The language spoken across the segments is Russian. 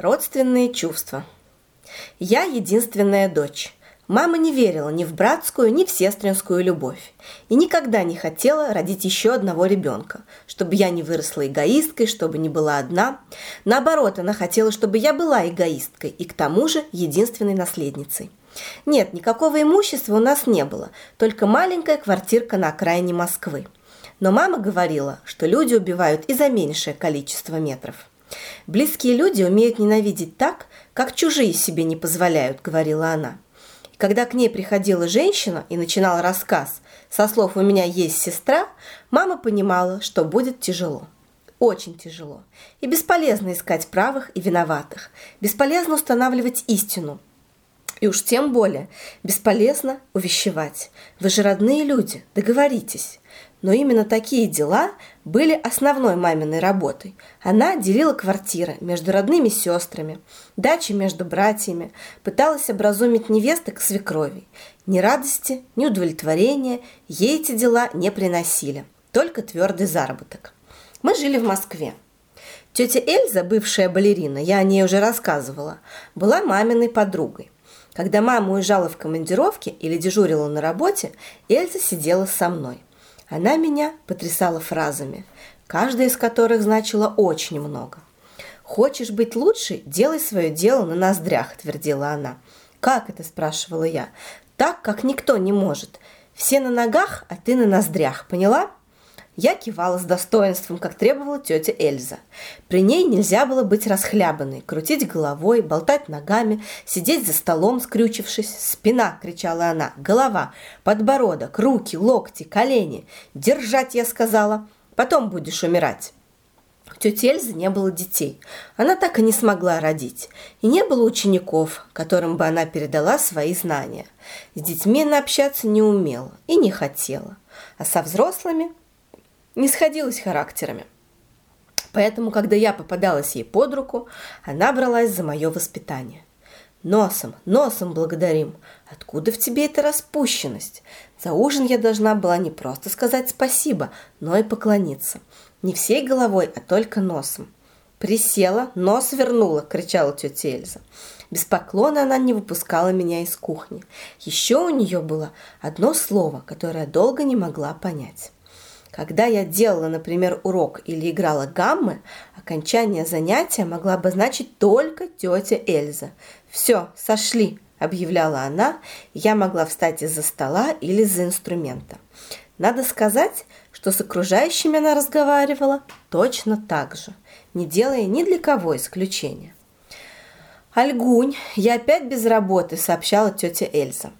Родственные чувства. Я единственная дочь. Мама не верила ни в братскую, ни в сестринскую любовь. И никогда не хотела родить еще одного ребенка, чтобы я не выросла эгоисткой, чтобы не была одна. Наоборот, она хотела, чтобы я была эгоисткой и к тому же единственной наследницей. Нет, никакого имущества у нас не было, только маленькая квартирка на окраине Москвы. Но мама говорила, что люди убивают и за меньшее количество метров. Близкие люди умеют ненавидеть так, как чужие себе не позволяют, говорила она. Когда к ней приходила женщина и начинала рассказ со слов «у меня есть сестра», мама понимала, что будет тяжело. Очень тяжело. И бесполезно искать правых и виноватых. Бесполезно устанавливать истину. И уж тем более бесполезно увещевать. Вы же родные люди, договоритесь. Но именно такие дела были основной маминой работой. Она делила квартиры между родными сестрами, дачи между братьями, пыталась образумить невесток свекровей. Ни радости, ни удовлетворения ей эти дела не приносили, только твердый заработок. Мы жили в Москве. Тетя Эльза, бывшая балерина, я о ней уже рассказывала, была маминой подругой. Когда мама уезжала в командировке или дежурила на работе, Эльза сидела со мной – она меня потрясала фразами, каждая из которых значила очень много. «Хочешь быть лучше? Делай свое дело на ноздрях», – твердила она. «Как это?» – спрашивала я. «Так, как никто не может. Все на ногах, а ты на ноздрях. Поняла?» Я кивала с достоинством, как требовала тетя Эльза. При ней нельзя было быть расхлябанной, крутить головой, болтать ногами, сидеть за столом, скрючившись. «Спина!» – кричала она. «Голова! Подбородок! Руки! Локти! Колени! Держать!» – я сказала. «Потом будешь умирать!» У тети Эльзы не было детей. Она так и не смогла родить. И не было учеников, которым бы она передала свои знания. С детьми она общаться не умела и не хотела. А со взрослыми не сходилась характерами. Поэтому, когда я попадалась ей под руку, она бралась за мое воспитание. Носом, носом благодарим. Откуда в тебе эта распущенность? За ужин я должна была не просто сказать спасибо, но и поклониться. Не всей головой, а только носом. Присела, нос вернула, кричала тетя Эльза. Без поклона она не выпускала меня из кухни. Еще у нее было одно слово, которое долго не могла понять. Когда я делала, например, урок или играла гаммы, окончание занятия могла обозначить только тетя Эльза. «Все, сошли», – объявляла она, я могла встать из-за стола или из-за инструмента. Надо сказать, что с окружающими она разговаривала точно так же, не делая ни для кого исключения. «Альгунь, я опять без работы», – сообщала тетя Эльза.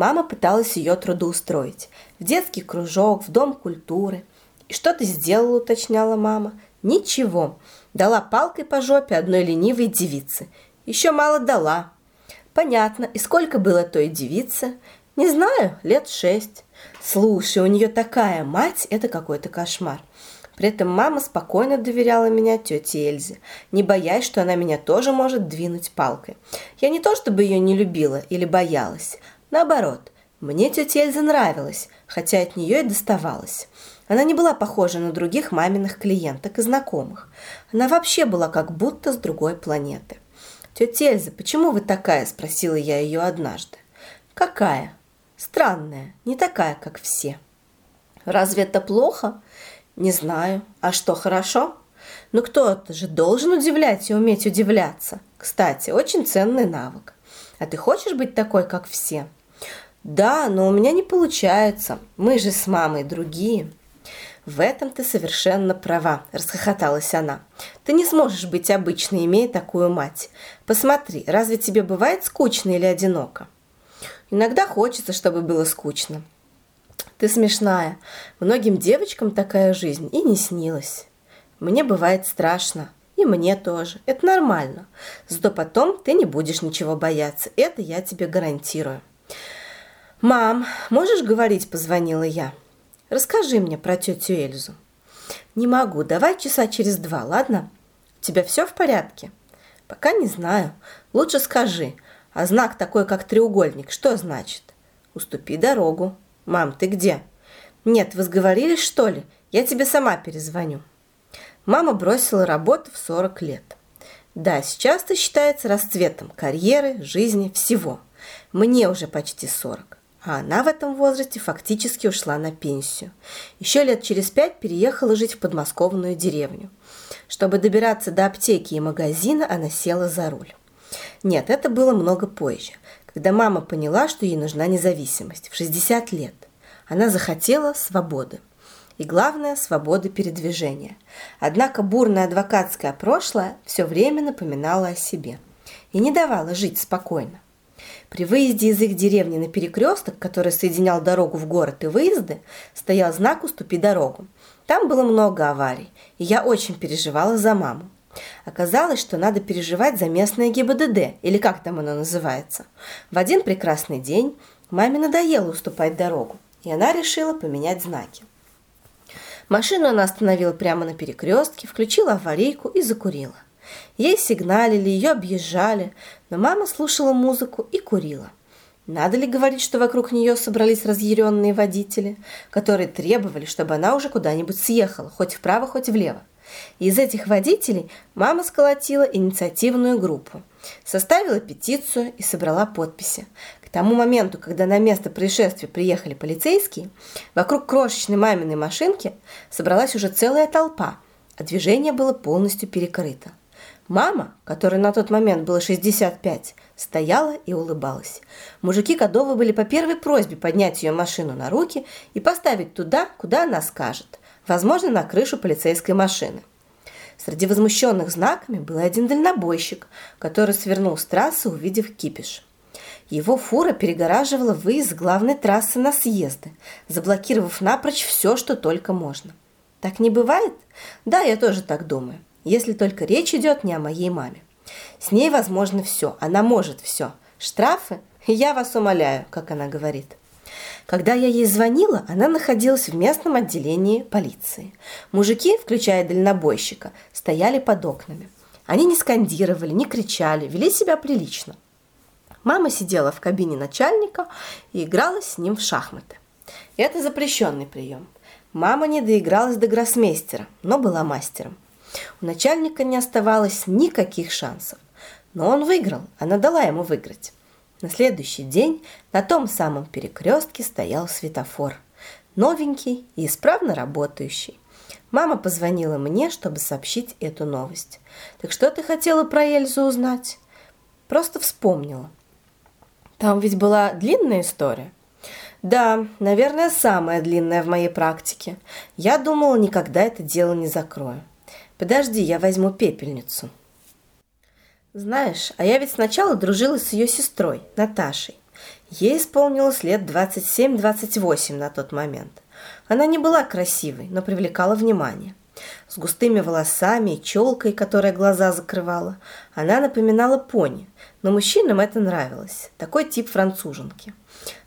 Мама пыталась ее трудоустроить в детский кружок, в дом культуры. «И что ты сделала?» – уточняла мама. «Ничего. Дала палкой по жопе одной ленивой девице. Еще мало дала». «Понятно. И сколько было той девице?» «Не знаю. Лет шесть». «Слушай, у нее такая мать – это какой-то кошмар». При этом мама спокойно доверяла меня тете Эльзе, не боясь, что она меня тоже может двинуть палкой. Я не то чтобы ее не любила или боялась. Наоборот, мне тетя Эльза нравилась, хотя от нее и доставалось. Она не была похожа на других маминых клиенток и знакомых. Она вообще была как будто с другой планеты. «Тетя Эльза, почему вы такая?» – спросила я ее однажды. «Какая?» «Странная, не такая, как все». «Разве это плохо?» «Не знаю. А что, хорошо?» «Ну кто-то же должен удивлять и уметь удивляться. Кстати, очень ценный навык. А ты хочешь быть такой, как все?» Да, но у меня не получается. Мы же с мамой другие. В этом ты совершенно права, расхохоталась она. Ты не сможешь быть обычной, имея такую мать. Посмотри, разве тебе бывает скучно или одиноко? Иногда хочется, чтобы было скучно. Ты смешная. Многим девочкам такая жизнь и не снилась. Мне бывает страшно. И мне тоже. Это нормально. Зато потом ты не будешь ничего бояться. Это я тебе гарантирую. «Мам, можешь говорить?» – позвонила я. «Расскажи мне про тетю Эльзу». «Не могу. Давай часа через два, ладно? У тебя все в порядке?» «Пока не знаю. Лучше скажи. А знак такой, как треугольник, что значит?» «Уступи дорогу». «Мам, ты где?» «Нет, вы сговорились, что ли? Я тебе сама перезвоню». Мама бросила работу в 40 лет. Да, сейчас это считается расцветом карьеры, жизни, всего. Мне уже почти 40. А она в этом возрасте фактически ушла на пенсию. Еще лет через пять переехала жить в подмосковную деревню. Чтобы добираться до аптеки и магазина, она села за руль. Нет, это было много позже, когда мама поняла, что ей нужна независимость в 60 лет. Она захотела свободы. И главное – свободы передвижения. Однако бурное адвокатское прошлое все время напоминало о себе и не давало жить спокойно. При выезде из их деревни на перекресток, который соединял дорогу в город и выезды, стоял знак «Уступи дорогу». Там было много аварий, и я очень переживала за маму. Оказалось, что надо переживать за местное ГИБДД, или как там оно называется. В один прекрасный день маме надоело уступать дорогу, и она решила поменять знаки. Машину она остановила прямо на перекрестке, включила аварийку и закурила. Ей сигналили, ее объезжали, но мама слушала музыку и курила. Надо ли говорить, что вокруг нее собрались разъяренные водители, которые требовали, чтобы она уже куда-нибудь съехала, хоть вправо, хоть влево? из этих водителей мама сколотила инициативную группу, составила петицию и собрала подписи. К тому моменту, когда на место происшествия приехали полицейские, вокруг крошечной маминой машинки собралась уже целая толпа, а движение было полностью перекрыто. Мама, которой на тот момент было 65, стояла и улыбалась. Мужики готовы были по первой просьбе поднять ее машину на руки и поставить туда, куда она скажет, возможно, на крышу полицейской машины. Среди возмущенных знаками был один дальнобойщик, который свернул с трассы, увидев кипиш. Его фура перегораживала выезд главной трассы на съезды, заблокировав напрочь все, что только можно. Так не бывает? Да, я тоже так думаю если только речь идет не о моей маме. С ней возможно все, она может все. Штрафы? Я вас умоляю, как она говорит. Когда я ей звонила, она находилась в местном отделении полиции. Мужики, включая дальнобойщика, стояли под окнами. Они не скандировали, не кричали, вели себя прилично. Мама сидела в кабине начальника и играла с ним в шахматы. Это запрещенный прием. Мама не доигралась до гроссмейстера, но была мастером. У начальника не оставалось никаких шансов. Но он выиграл, она дала ему выиграть. На следующий день на том самом перекрестке стоял светофор. Новенький и исправно работающий. Мама позвонила мне, чтобы сообщить эту новость. «Так что ты хотела про Эльзу узнать?» Просто вспомнила. Там ведь была длинная история. Да, наверное, самая длинная в моей практике. Я думала, никогда это дело не закрою. Подожди, я возьму пепельницу. Знаешь, а я ведь сначала дружила с ее сестрой, Наташей. Ей исполнилось лет 27-28 на тот момент. Она не была красивой, но привлекала внимание. С густыми волосами и челкой, которая глаза закрывала, она напоминала пони, но мужчинам это нравилось, такой тип француженки.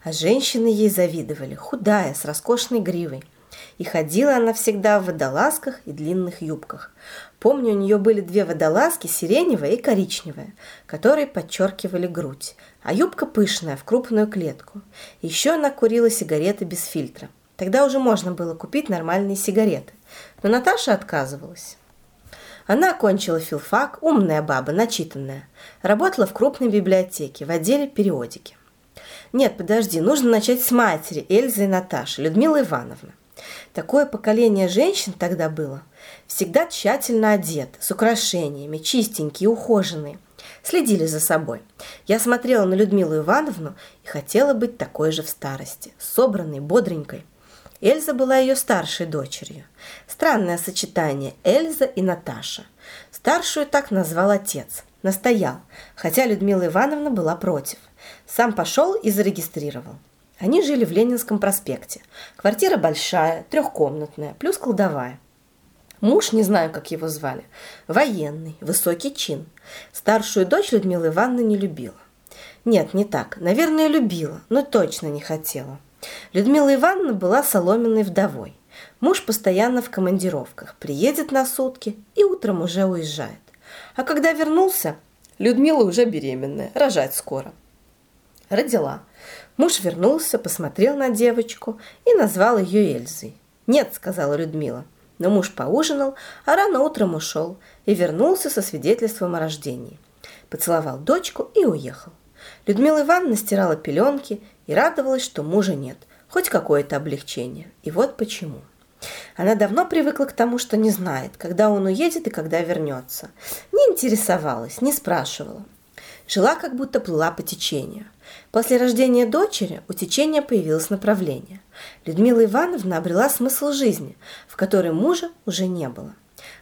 А женщины ей завидовали, худая, с роскошной гривой. И ходила она всегда в водолазках и длинных юбках. Помню, у нее были две водолазки, сиреневая и коричневая, которые подчеркивали грудь, а юбка пышная, в крупную клетку. Еще она курила сигареты без фильтра. Тогда уже можно было купить нормальные сигареты. Но Наташа отказывалась. Она окончила филфак, умная баба, начитанная. Работала в крупной библиотеке, в отделе периодики. Нет, подожди, нужно начать с матери Эльзы и Наташи, Людмилы Ивановны. Такое поколение женщин тогда было. Всегда тщательно одеты, с украшениями, чистенькие, ухоженные. Следили за собой. Я смотрела на Людмилу Ивановну и хотела быть такой же в старости, собранной, бодренькой. Эльза была ее старшей дочерью. Странное сочетание Эльза и Наташа. Старшую так назвал отец. Настоял, хотя Людмила Ивановна была против. Сам пошел и зарегистрировал. Они жили в Ленинском проспекте. Квартира большая, трехкомнатная, плюс кладовая. Муж, не знаю, как его звали, военный, высокий чин. Старшую дочь Людмила Ивановна не любила. Нет, не так. Наверное, любила, но точно не хотела. Людмила Ивановна была соломенной вдовой. Муж постоянно в командировках, приедет на сутки и утром уже уезжает. А когда вернулся, Людмила уже беременная, рожать скоро. Родила. Муж вернулся, посмотрел на девочку и назвал ее Эльзой. «Нет», — сказала Людмила, — Но муж поужинал, а рано утром ушел и вернулся со свидетельством о рождении. Поцеловал дочку и уехал. Людмила Ивановна стирала пеленки и радовалась, что мужа нет, хоть какое-то облегчение. И вот почему. Она давно привыкла к тому, что не знает, когда он уедет и когда вернется. Не интересовалась, не спрашивала. Жила, как будто плыла по течению. После рождения дочери у течения появилось направление. Людмила Ивановна обрела смысл жизни, в которой мужа уже не было.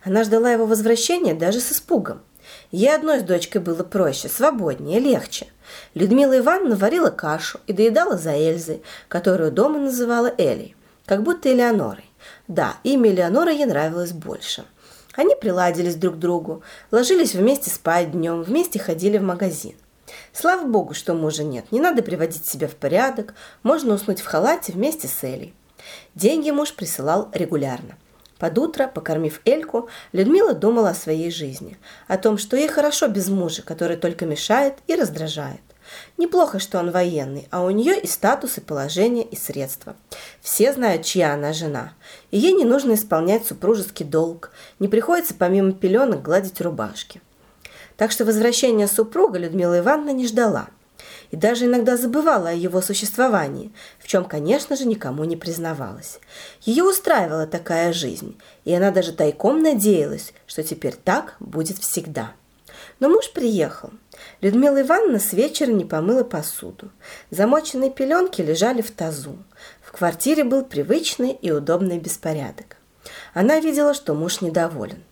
Она ждала его возвращения даже с испугом. Ей одной с дочкой было проще, свободнее, легче. Людмила Ивановна варила кашу и доедала за Эльзой, которую дома называла Элей, как будто Элеонорой. Да, имя Элеонора ей нравилось больше. Они приладились друг к другу, ложились вместе спать днем, вместе ходили в магазин. Слава богу, что мужа нет, не надо приводить себя в порядок, можно уснуть в халате вместе с Элей. Деньги муж присылал регулярно. Под утро, покормив Эльку, Людмила думала о своей жизни, о том, что ей хорошо без мужа, который только мешает и раздражает. Неплохо, что он военный, а у нее и статус, и положение, и средства. Все знают, чья она жена. И ей не нужно исполнять супружеский долг, не приходится помимо пеленок гладить рубашки. Так что возвращения супруга Людмила Ивановна не ждала. И даже иногда забывала о его существовании, в чем, конечно же, никому не признавалась. Ее устраивала такая жизнь, и она даже тайком надеялась, что теперь так будет всегда. Но муж приехал. Людмила Ивановна с вечера не помыла посуду. Замоченные пеленки лежали в тазу. В квартире был привычный и удобный беспорядок. Она видела, что муж недоволен.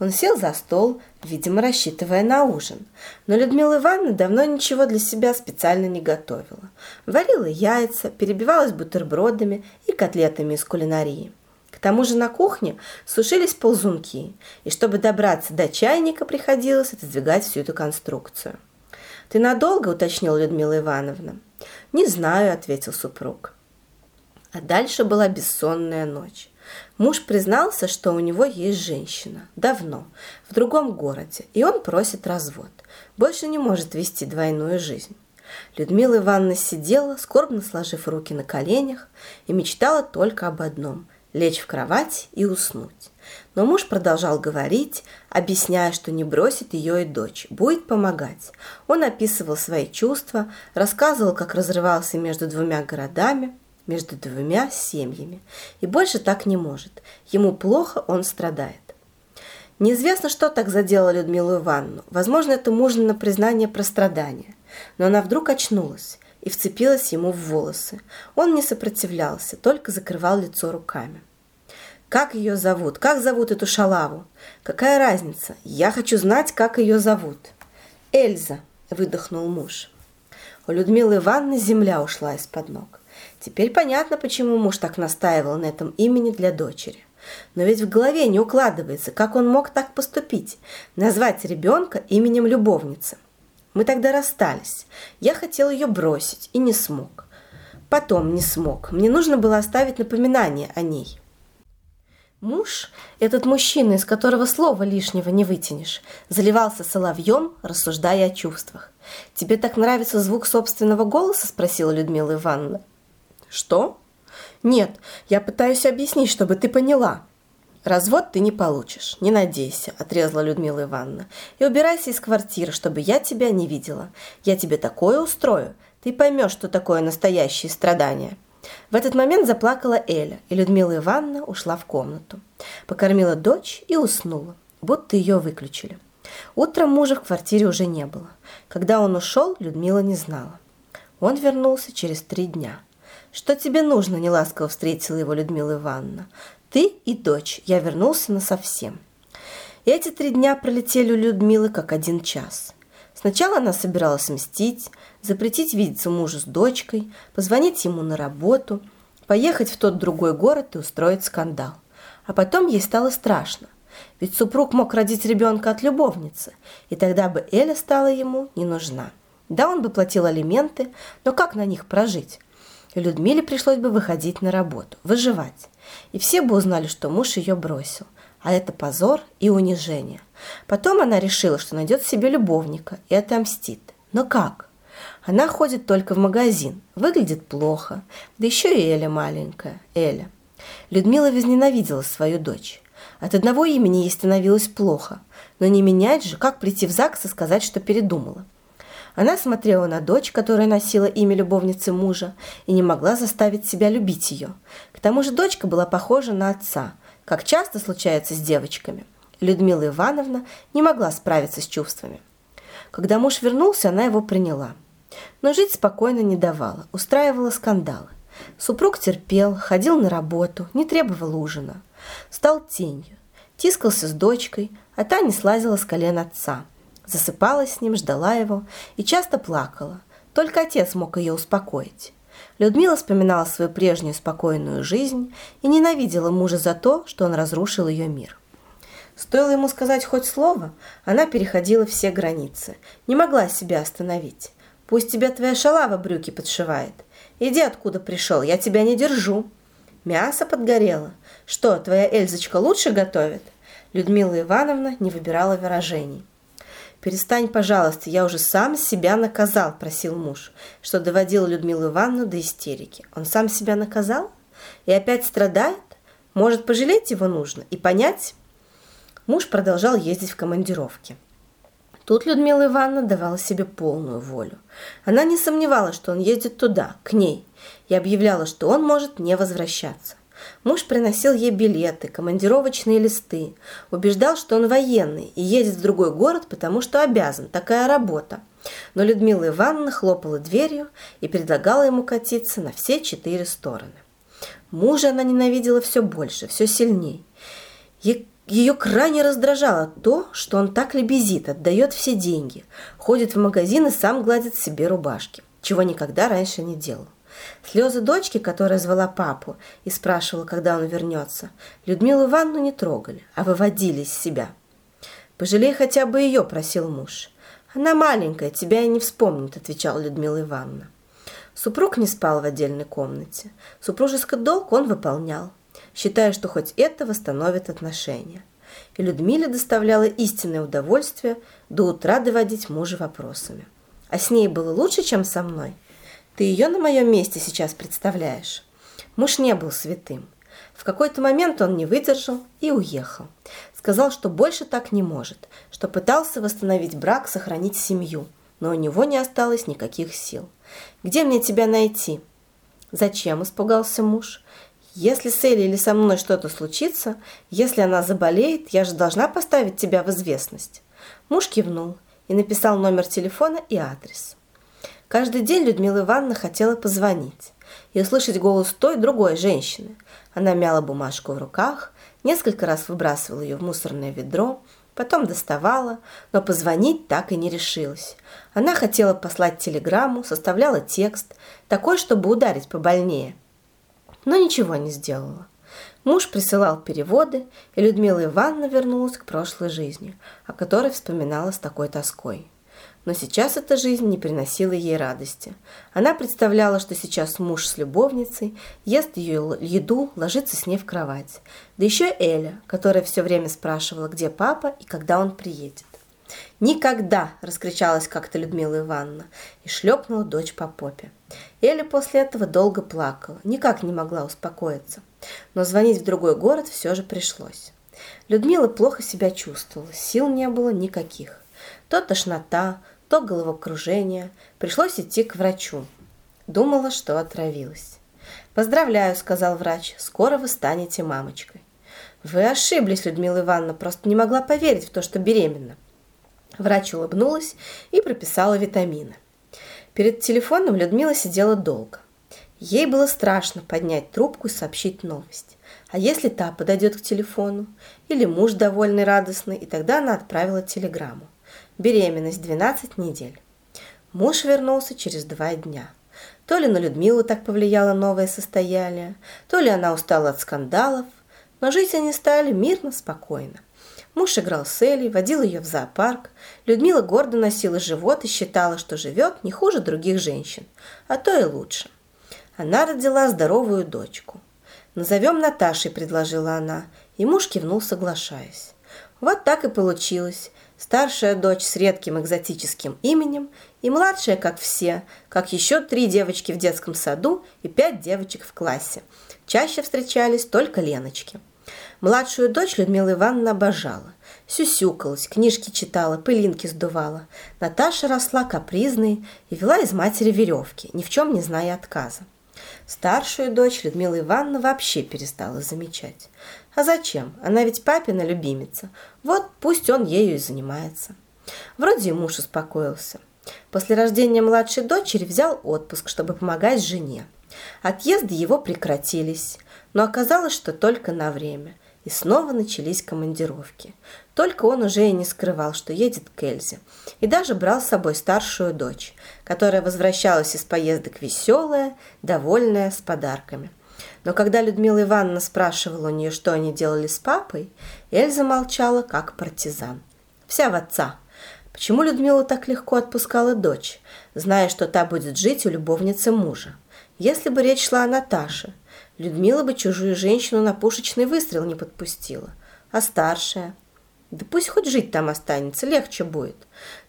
Он сел за стол, видимо, рассчитывая на ужин. Но Людмила Ивановна давно ничего для себя специально не готовила. Варила яйца, перебивалась бутербродами и котлетами из кулинарии. К тому же на кухне сушились ползунки, и чтобы добраться до чайника, приходилось отодвигать всю эту конструкцию. «Ты надолго?» – уточнила Людмила Ивановна. «Не знаю», – ответил супруг. А дальше была бессонная ночь. Муж признался, что у него есть женщина. Давно, в другом городе, и он просит развод. Больше не может вести двойную жизнь. Людмила Ивановна сидела, скорбно сложив руки на коленях, и мечтала только об одном – лечь в кровать и уснуть. Но муж продолжал говорить, объясняя, что не бросит ее и дочь, будет помогать. Он описывал свои чувства, рассказывал, как разрывался между двумя городами, между двумя семьями. И больше так не может. Ему плохо, он страдает. Неизвестно, что так задело Людмилу Ивановну. Возможно, это мужнино признание про страдания. Но она вдруг очнулась и вцепилась ему в волосы. Он не сопротивлялся, только закрывал лицо руками. «Как ее зовут? Как зовут эту шалаву? Какая разница? Я хочу знать, как ее зовут». «Эльза», – выдохнул муж. У Людмилы Ивановны земля ушла из-под ног. Теперь понятно, почему муж так настаивал на этом имени для дочери. Но ведь в голове не укладывается, как он мог так поступить, назвать ребенка именем любовницы. Мы тогда расстались. Я хотел ее бросить и не смог. Потом не смог. Мне нужно было оставить напоминание о ней. Муж, этот мужчина, из которого слова лишнего не вытянешь, заливался соловьем, рассуждая о чувствах. «Тебе так нравится звук собственного голоса?» – спросила Людмила Ивановна. «Что?» «Нет, я пытаюсь объяснить, чтобы ты поняла. «Развод ты не получишь, не надейся», – отрезала Людмила Ивановна. «И убирайся из квартиры, чтобы я тебя не видела. Я тебе такое устрою, ты поймешь, что такое настоящие страдания». В этот момент заплакала Эля, и Людмила Ивановна ушла в комнату. Покормила дочь и уснула, будто ее выключили. Утром мужа в квартире уже не было. Когда он ушел, Людмила не знала. Он вернулся через три дня. «Что тебе нужно?» – неласково встретила его Людмила Ивановна. Ты и дочь. Я вернулся на совсем. эти три дня пролетели у Людмилы как один час. Сначала она собиралась мстить, запретить видеться мужу с дочкой, позвонить ему на работу, поехать в тот другой город и устроить скандал. А потом ей стало страшно, ведь супруг мог родить ребенка от любовницы, и тогда бы Эля стала ему не нужна. Да, он бы платил алименты, но как на них прожить? Людмиле пришлось бы выходить на работу, выживать. И все бы узнали, что муж ее бросил. А это позор и унижение. Потом она решила, что найдет себе любовника и отомстит. Но как? Она ходит только в магазин, выглядит плохо, да еще и Эля маленькая, Эля. Людмила возненавидела свою дочь. От одного имени ей становилось плохо. Но не менять же, как прийти в ЗАГС и сказать, что передумала. Она смотрела на дочь, которая носила имя любовницы мужа, и не могла заставить себя любить ее. К тому же дочка была похожа на отца, как часто случается с девочками. Людмила Ивановна не могла справиться с чувствами. Когда муж вернулся, она его приняла. Но жить спокойно не давала, устраивала скандалы. Супруг терпел, ходил на работу, не требовал ужина. Стал тенью, тискался с дочкой, а та не слазила с колен отца. Засыпала с ним, ждала его и часто плакала. Только отец мог ее успокоить. Людмила вспоминала свою прежнюю спокойную жизнь и ненавидела мужа за то, что он разрушил ее мир. Стоило ему сказать хоть слово, она переходила все границы, не могла себя остановить. Пусть тебя твоя шалава брюки подшивает. Иди откуда пришел, я тебя не держу. Мясо подгорело. Что, твоя Эльзочка лучше готовит? Людмила Ивановна не выбирала выражений. «Перестань, пожалуйста, я уже сам себя наказал», – просил муж, что доводил Людмилу Ивановну до истерики. Он сам себя наказал? И опять страдает? Может, пожалеть его нужно и понять? Муж продолжал ездить в командировки. Тут Людмила Ивановна давала себе полную волю. Она не сомневалась, что он едет туда, к ней, и объявляла, что он может не возвращаться. Муж приносил ей билеты, командировочные листы, убеждал, что он военный и едет в другой город, потому что обязан, такая работа. Но Людмила Ивановна хлопала дверью и предлагала ему катиться на все четыре стороны. Мужа она ненавидела все больше, все сильней. Ее крайне раздражало то, что он так лебезит, отдает все деньги, ходит в магазин и сам гладит себе рубашки, чего никогда раньше не делал. Слезы дочки, которая звала папу и спрашивала, когда он вернется, Людмилу Ивановну не трогали, а выводили из себя. «Пожалей хотя бы ее», – просил муж. «Она маленькая, тебя и не вспомнит», – отвечала Людмила Ивановна. Супруг не спал в отдельной комнате. Супружеский долг он выполнял считая, что хоть это восстановит отношения. И Людмиле доставляло истинное удовольствие до утра доводить мужа вопросами. А с ней было лучше, чем со мной? Ты ее на моем месте сейчас представляешь? Муж не был святым. В какой-то момент он не выдержал и уехал. Сказал, что больше так не может, что пытался восстановить брак, сохранить семью, но у него не осталось никаких сил. «Где мне тебя найти?» «Зачем?» – испугался муж. Если с Элли или со мной что-то случится, если она заболеет, я же должна поставить тебя в известность. Муж кивнул и написал номер телефона и адрес. Каждый день Людмила Ивановна хотела позвонить и услышать голос той другой женщины. Она мяла бумажку в руках, несколько раз выбрасывала ее в мусорное ведро, потом доставала, но позвонить так и не решилась. Она хотела послать телеграмму, составляла текст, такой, чтобы ударить побольнее – но ничего не сделала. Муж присылал переводы, и Людмила Ивановна вернулась к прошлой жизни, о которой вспоминала с такой тоской. Но сейчас эта жизнь не приносила ей радости. Она представляла, что сейчас муж с любовницей ест ее еду, ложится с ней в кровать. Да еще Эля, которая все время спрашивала, где папа и когда он приедет. «Никогда!» – раскричалась как-то Людмила Ивановна и шлепнула дочь по попе. Эля после этого долго плакала, никак не могла успокоиться. Но звонить в другой город все же пришлось. Людмила плохо себя чувствовала, сил не было никаких. То тошнота, то головокружение. Пришлось идти к врачу. Думала, что отравилась. «Поздравляю», — сказал врач, — «скоро вы станете мамочкой». «Вы ошиблись, Людмила Ивановна, просто не могла поверить в то, что беременна». Врач улыбнулась и прописала витамины. Перед телефоном Людмила сидела долго. Ей было страшно поднять трубку и сообщить новость. А если та подойдет к телефону? Или муж довольный, радостный? И тогда она отправила телеграмму. Беременность 12 недель. Муж вернулся через два дня. То ли на Людмилу так повлияло новое состояние, то ли она устала от скандалов, но жить они стали мирно, спокойно. Муж играл с Элей, водил ее в зоопарк. Людмила гордо носила живот и считала, что живет не хуже других женщин, а то и лучше. Она родила здоровую дочку. «Назовем Наташей», – предложила она, и муж кивнул, соглашаясь. Вот так и получилось. Старшая дочь с редким экзотическим именем и младшая, как все, как еще три девочки в детском саду и пять девочек в классе. Чаще встречались только Леночки. Младшую дочь Людмила Ивановна обожала. Сюсюкалась, книжки читала, пылинки сдувала. Наташа росла капризной и вела из матери веревки, ни в чем не зная отказа. Старшую дочь Людмила Ивановна вообще перестала замечать. А зачем? Она ведь папина любимица. Вот пусть он ею и занимается. Вроде и муж успокоился. После рождения младшей дочери взял отпуск, чтобы помогать жене. Отъезды его прекратились, но оказалось, что только на время. И снова начались командировки. Только он уже и не скрывал, что едет к Эльзе. И даже брал с собой старшую дочь, которая возвращалась из поездок веселая, довольная, с подарками. Но когда Людмила Ивановна спрашивала у нее, что они делали с папой, Эльза молчала, как партизан. Вся в отца. Почему Людмила так легко отпускала дочь, зная, что та будет жить у любовницы мужа? Если бы речь шла о Наташе, Людмила бы чужую женщину на пушечный выстрел не подпустила. А старшая? Да пусть хоть жить там останется, легче будет.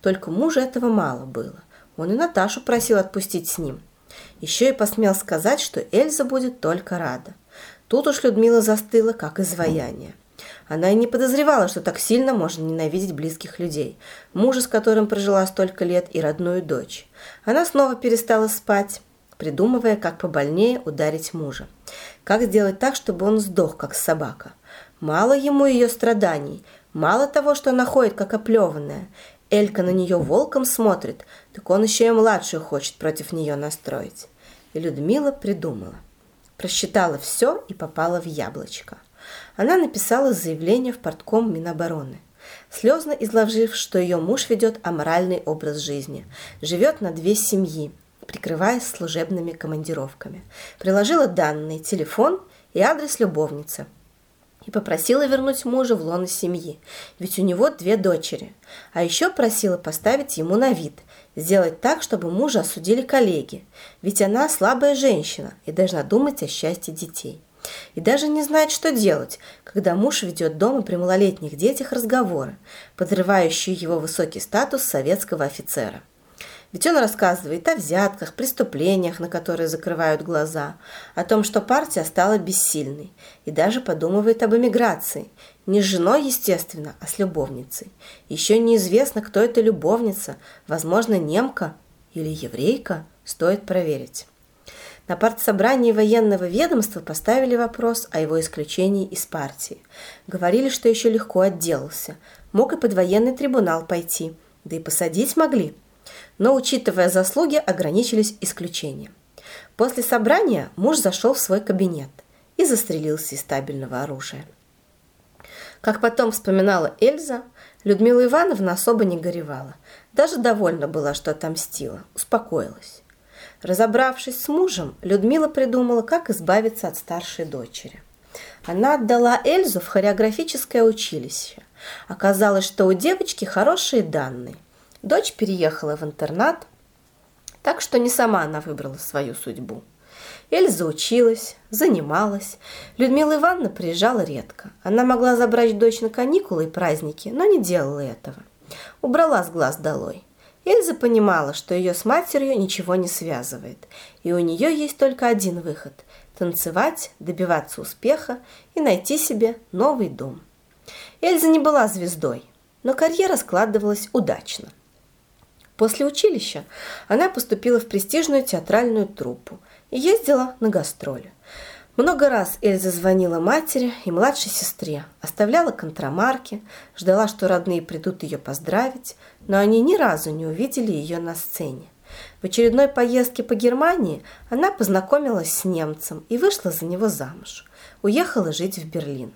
Только мужа этого мало было. Он и Наташу просил отпустить с ним. Еще и посмел сказать, что Эльза будет только рада. Тут уж Людмила застыла, как изваяние. Она и не подозревала, что так сильно можно ненавидеть близких людей, мужа, с которым прожила столько лет, и родную дочь. Она снова перестала спать, придумывая, как побольнее ударить мужа. Как сделать так, чтобы он сдох, как собака. Мало ему ее страданий, мало того, что она ходит, как оплеванная. Элька на нее волком смотрит, так он еще и младшую хочет против нее настроить. И Людмила придумала. Просчитала все и попала в яблочко. Она написала заявление в портком Минобороны слезно изложив, что ее муж ведет аморальный образ жизни, живет на две семьи, прикрываясь служебными командировками. Приложила данные, телефон и адрес любовницы. И попросила вернуть мужа в лоно семьи, ведь у него две дочери. А еще просила поставить ему на вид, сделать так, чтобы мужа осудили коллеги, ведь она слабая женщина и должна думать о счастье детей. И даже не знает, что делать, когда муж ведет дома при малолетних детях разговоры, подрывающие его высокий статус советского офицера. Ведь он рассказывает о взятках, преступлениях, на которые закрывают глаза, о том, что партия стала бессильной, и даже подумывает об эмиграции. Не с женой, естественно, а с любовницей. Еще неизвестно, кто эта любовница, возможно, немка или еврейка, стоит проверить. На партсобрании военного ведомства поставили вопрос о его исключении из партии. Говорили, что еще легко отделался, мог и под военный трибунал пойти, да и посадить могли – но, учитывая заслуги, ограничились исключением. После собрания муж зашел в свой кабинет и застрелился из стабильного оружия. Как потом вспоминала Эльза, Людмила Ивановна особо не горевала. Даже довольна была, что отомстила, успокоилась. Разобравшись с мужем, Людмила придумала, как избавиться от старшей дочери. Она отдала Эльзу в хореографическое училище. Оказалось, что у девочки хорошие данные – Дочь переехала в интернат, так что не сама она выбрала свою судьбу. Эльза училась, занималась. Людмила Ивановна приезжала редко. Она могла забрать дочь на каникулы и праздники, но не делала этого. Убрала с глаз долой. Эльза понимала, что ее с матерью ничего не связывает, и у нее есть только один выход – танцевать, добиваться успеха и найти себе новый дом. Эльза не была звездой, но карьера складывалась удачно. После училища она поступила в престижную театральную труппу и ездила на гастроли. Много раз Эльза звонила матери и младшей сестре, оставляла контрамарки, ждала, что родные придут ее поздравить, но они ни разу не увидели ее на сцене. В очередной поездке по Германии она познакомилась с немцем и вышла за него замуж. Уехала жить в Берлин.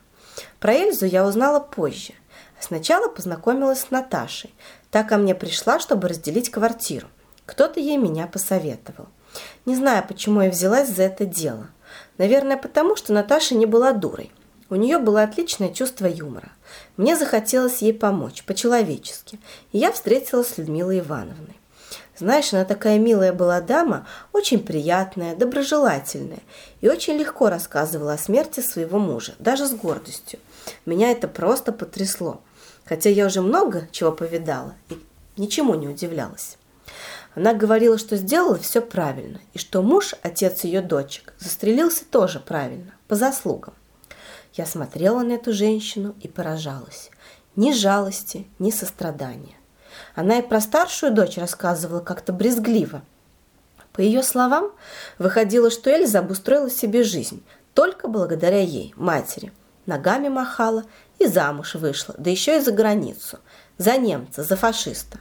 Про Эльзу я узнала позже. Сначала познакомилась с Наташей, Та ко мне пришла, чтобы разделить квартиру. Кто-то ей меня посоветовал. Не знаю, почему я взялась за это дело. Наверное, потому что Наташа не была дурой. У нее было отличное чувство юмора. Мне захотелось ей помочь, по-человечески, и я встретилась с Людмилой Ивановной. Знаешь, она такая милая была дама, очень приятная, доброжелательная и очень легко рассказывала о смерти своего мужа, даже с гордостью. Меня это просто потрясло хотя я уже много чего повидала и ничему не удивлялась. Она говорила, что сделала все правильно, и что муж, отец ее дочек, застрелился тоже правильно, по заслугам. Я смотрела на эту женщину и поражалась. Ни жалости, ни сострадания. Она и про старшую дочь рассказывала как-то брезгливо. По ее словам, выходило, что Эльза обустроила себе жизнь только благодаря ей, матери. Ногами махала и замуж вышла, да еще и за границу. За немца, за фашиста.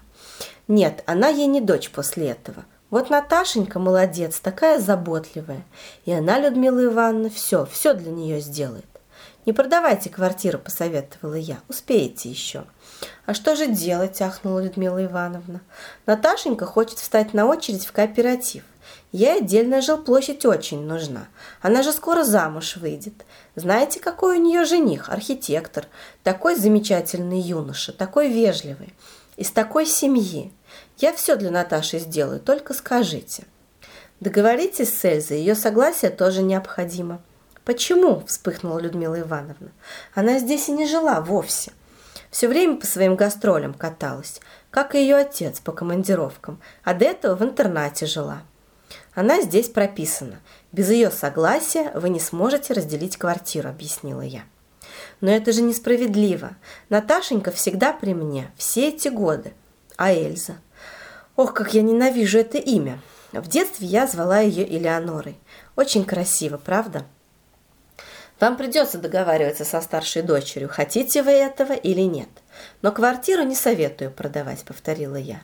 Нет, она ей не дочь после этого. Вот Наташенька молодец, такая заботливая. И она, Людмила Ивановна, все, все для нее сделает. Не продавайте квартиру, посоветовала я. Успеете еще. А что же делать, ахнула Людмила Ивановна. Наташенька хочет встать на очередь в кооператив. Ей отдельная жилплощадь очень нужна. Она же скоро замуж выйдет. Знаете, какой у нее жених, архитектор. Такой замечательный юноша, такой вежливый. Из такой семьи. Я все для Наташи сделаю, только скажите. Договоритесь с Эльзой, ее согласие тоже необходимо. Почему? вспыхнула Людмила Ивановна. Она здесь и не жила вовсе. Все время по своим гастролям каталась, как и ее отец по командировкам, а до этого в интернате жила. Она здесь прописана. Без ее согласия вы не сможете разделить квартиру, объяснила я. Но это же несправедливо. Наташенька всегда при мне, все эти годы. А Эльза? Ох, как я ненавижу это имя. В детстве я звала ее Элеонорой. Очень красиво, правда? Вам придется договариваться со старшей дочерью, хотите вы этого или нет. Но квартиру не советую продавать, повторила я.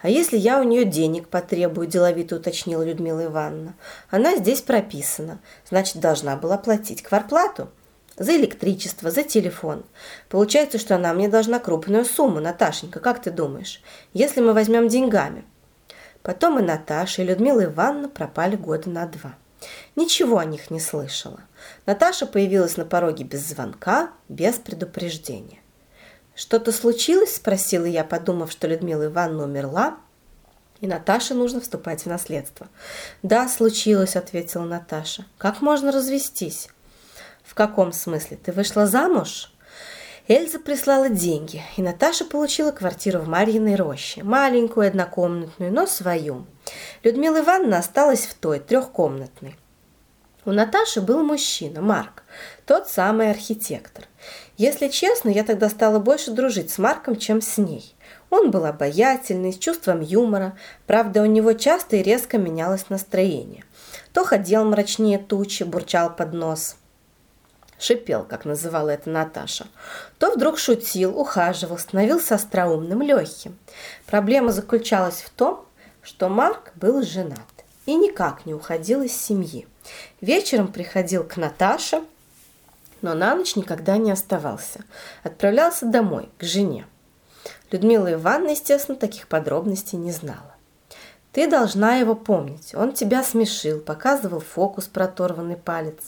А если я у нее денег потребую, деловито уточнила Людмила Ивановна. Она здесь прописана, значит, должна была платить кварплату. За электричество, за телефон. Получается, что она мне должна крупную сумму, Наташенька, как ты думаешь? Если мы возьмем деньгами. Потом и Наташа, и Людмила Ивановна пропали года на два. Ничего о них не слышала. Наташа появилась на пороге без звонка, без предупреждения. «Что-то случилось?» – спросила я, подумав, что Людмила Ивановна умерла, и Наташе нужно вступать в наследство. «Да, случилось», – ответила Наташа. «Как можно развестись?» «В каком смысле? Ты вышла замуж?» Эльза прислала деньги, и Наташа получила квартиру в Марьиной роще. Маленькую, однокомнатную, но свою. Людмила Ивановна осталась в той, трехкомнатной. У Наташи был мужчина, Марк, тот самый архитектор. Если честно, я тогда стала больше дружить с Марком, чем с ней. Он был обаятельный, с чувством юмора, правда, у него часто и резко менялось настроение. То ходил мрачнее тучи, бурчал под нос – шипел, как называла это Наташа, то вдруг шутил, ухаживал, становился остроумным, легким. Проблема заключалась в том, что Марк был женат и никак не уходил из семьи. Вечером приходил к Наташе, но на ночь никогда не оставался. Отправлялся домой, к жене. Людмила Ивановна, естественно, таких подробностей не знала. Ты должна его помнить. Он тебя смешил, показывал фокус про оторванный палец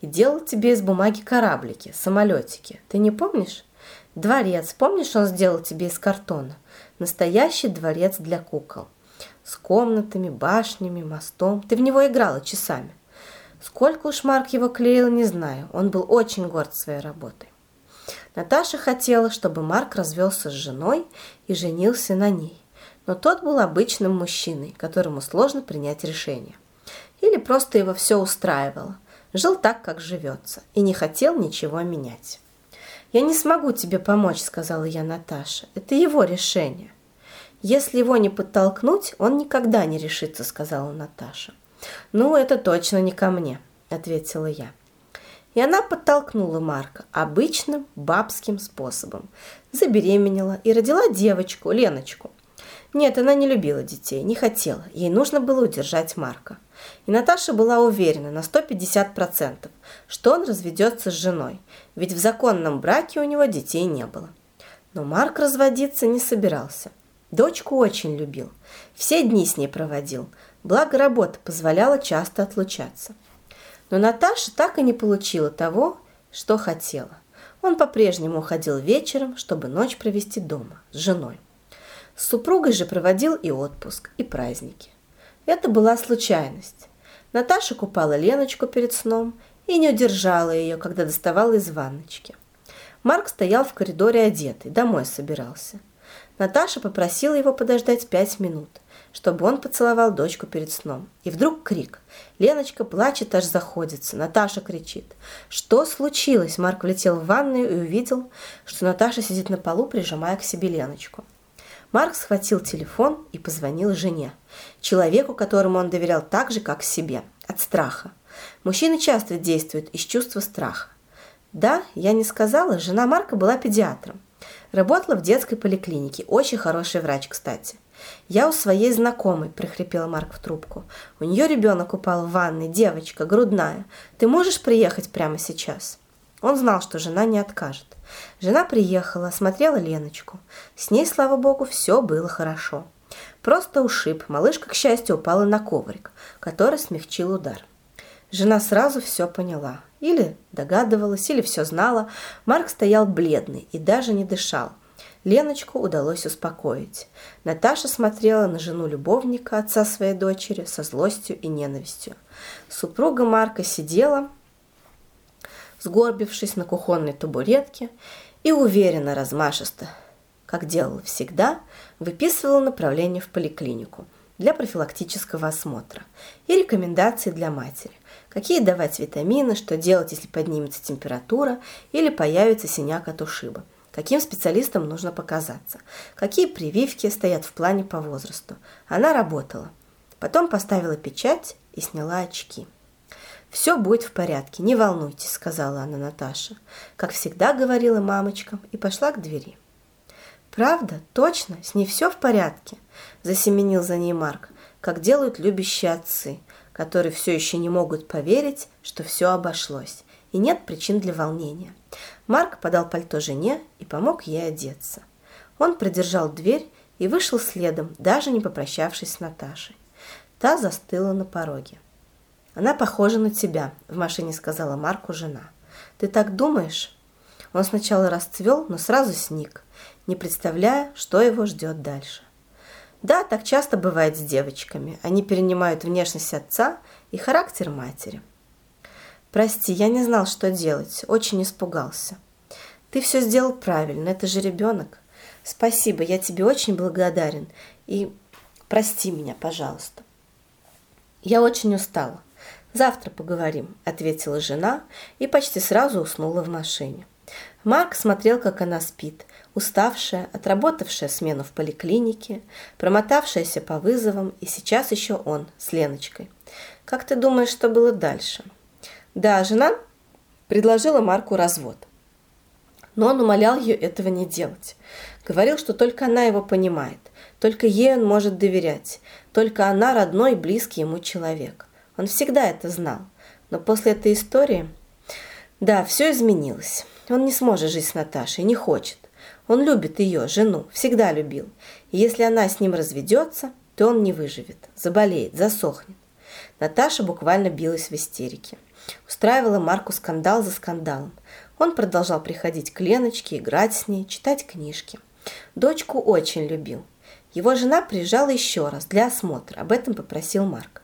и делал тебе из бумаги кораблики, самолетики. Ты не помнишь? Дворец, помнишь, он сделал тебе из картона? Настоящий дворец для кукол. С комнатами, башнями, мостом. Ты в него играла часами. Сколько уж Марк его клеил, не знаю. Он был очень горд своей работой. Наташа хотела, чтобы Марк развелся с женой и женился на ней но тот был обычным мужчиной, которому сложно принять решение. Или просто его все устраивало, жил так, как живется, и не хотел ничего менять. «Я не смогу тебе помочь», — сказала я Наташе. «Это его решение». «Если его не подтолкнуть, он никогда не решится», — сказала Наташа. «Ну, это точно не ко мне», — ответила я. И она подтолкнула Марка обычным бабским способом. Забеременела и родила девочку, Леночку. Нет, она не любила детей, не хотела. Ей нужно было удержать Марка. И Наташа была уверена на 150%, что он разведется с женой, ведь в законном браке у него детей не было. Но Марк разводиться не собирался. Дочку очень любил. Все дни с ней проводил. Благо работа позволяла часто отлучаться. Но Наташа так и не получила того, что хотела. Он по-прежнему уходил вечером, чтобы ночь провести дома с женой. С супругой же проводил и отпуск, и праздники. Это была случайность. Наташа купала Леночку перед сном и не удержала ее, когда доставала из ванночки. Марк стоял в коридоре одетый, домой собирался. Наташа попросила его подождать пять минут, чтобы он поцеловал дочку перед сном. И вдруг крик. Леночка плачет, аж заходится. Наташа кричит. Что случилось? Марк влетел в ванную и увидел, что Наташа сидит на полу, прижимая к себе Леночку. Марк схватил телефон и позвонил жене, человеку, которому он доверял так же, как себе, от страха. Мужчины часто действуют из чувства страха. Да, я не сказала, жена Марка была педиатром. Работала в детской поликлинике. Очень хороший врач, кстати. «Я у своей знакомой», – прохрипел Марк в трубку. «У нее ребенок упал в ванной, девочка, грудная. Ты можешь приехать прямо сейчас?» Он знал, что жена не откажет. Жена приехала, осмотрела Леночку. С ней, слава богу, все было хорошо. Просто ушиб. Малышка, к счастью, упала на коврик, который смягчил удар. Жена сразу все поняла. Или догадывалась, или все знала. Марк стоял бледный и даже не дышал. Леночку удалось успокоить. Наташа смотрела на жену любовника, отца своей дочери, со злостью и ненавистью. Супруга Марка сидела, сгорбившись на кухонной табуретке и уверенно, размашисто, как делала всегда, выписывала направление в поликлинику для профилактического осмотра и рекомендации для матери, какие давать витамины, что делать, если поднимется температура или появится синяк от ушиба, каким специалистам нужно показаться, какие прививки стоят в плане по возрасту. Она работала. Потом поставила печать и сняла очки. «Все будет в порядке, не волнуйтесь», — сказала она Наташе. Как всегда говорила мамочка и пошла к двери. «Правда? Точно? С ней все в порядке?» – засеменил за ней Марк, как делают любящие отцы – которые все еще не могут поверить, что все обошлось, и нет причин для волнения. Марк подал пальто жене и помог ей одеться. Он придержал дверь и вышел следом, даже не попрощавшись с Наташей. Та застыла на пороге. «Она похожа на тебя», – в машине сказала Марку жена. «Ты так думаешь?» Он сначала расцвел, но сразу сник, не представляя, что его ждет дальше. Да, так часто бывает с девочками. Они перенимают внешность отца и характер матери. Прости, я не знал, что делать. Очень испугался. Ты все сделал правильно, это же ребенок. Спасибо, я тебе очень благодарен. И прости меня, пожалуйста. Я очень устала. Завтра поговорим, ответила жена и почти сразу уснула в машине. Марк смотрел, как она спит, уставшая, отработавшая смену в поликлинике, промотавшаяся по вызовам, и сейчас еще он с Леночкой. Как ты думаешь, что было дальше? Да, жена предложила Марку развод. Но он умолял ее этого не делать. Говорил, что только она его понимает, только ей он может доверять, только она родной и близкий ему человек. Он всегда это знал. Но после этой истории... Да, все изменилось. Он не сможет жить с Наташей, не хочет. Он любит ее, жену, всегда любил. И если она с ним разведется, то он не выживет, заболеет, засохнет. Наташа буквально билась в истерике. Устраивала Марку скандал за скандалом. Он продолжал приходить к Леночке, играть с ней, читать книжки. Дочку очень любил. Его жена приезжала еще раз для осмотра, об этом попросил Марк.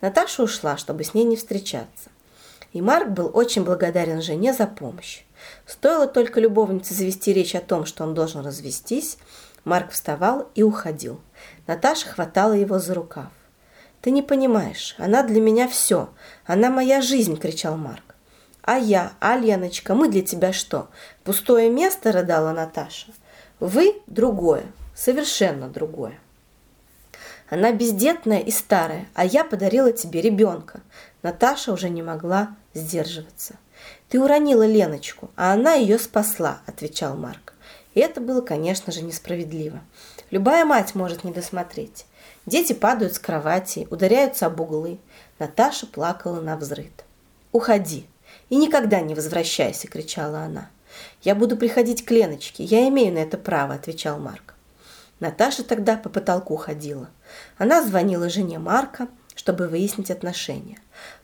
Наташа ушла, чтобы с ней не встречаться. И Марк был очень благодарен жене за помощь. Стоило только любовнице завести речь о том, что он должен развестись, Марк вставал и уходил. Наташа хватала его за рукав. «Ты не понимаешь, она для меня все. Она моя жизнь!» – кричал Марк. «А я, а Леночка, мы для тебя что? Пустое место?» – рыдала Наташа. «Вы – другое, совершенно другое». Она бездетная и старая, а я подарила тебе ребенка. Наташа уже не могла сдерживаться. «Ты уронила Леночку, а она ее спасла», – отвечал Марк. И это было, конечно же, несправедливо. Любая мать может не досмотреть. Дети падают с кровати, ударяются об углы. Наташа плакала на взрыд. «Уходи и никогда не возвращайся!» – кричала она. «Я буду приходить к Леночке, я имею на это право», – отвечал Марк. Наташа тогда по потолку ходила. Она звонила жене Марка, чтобы выяснить отношения.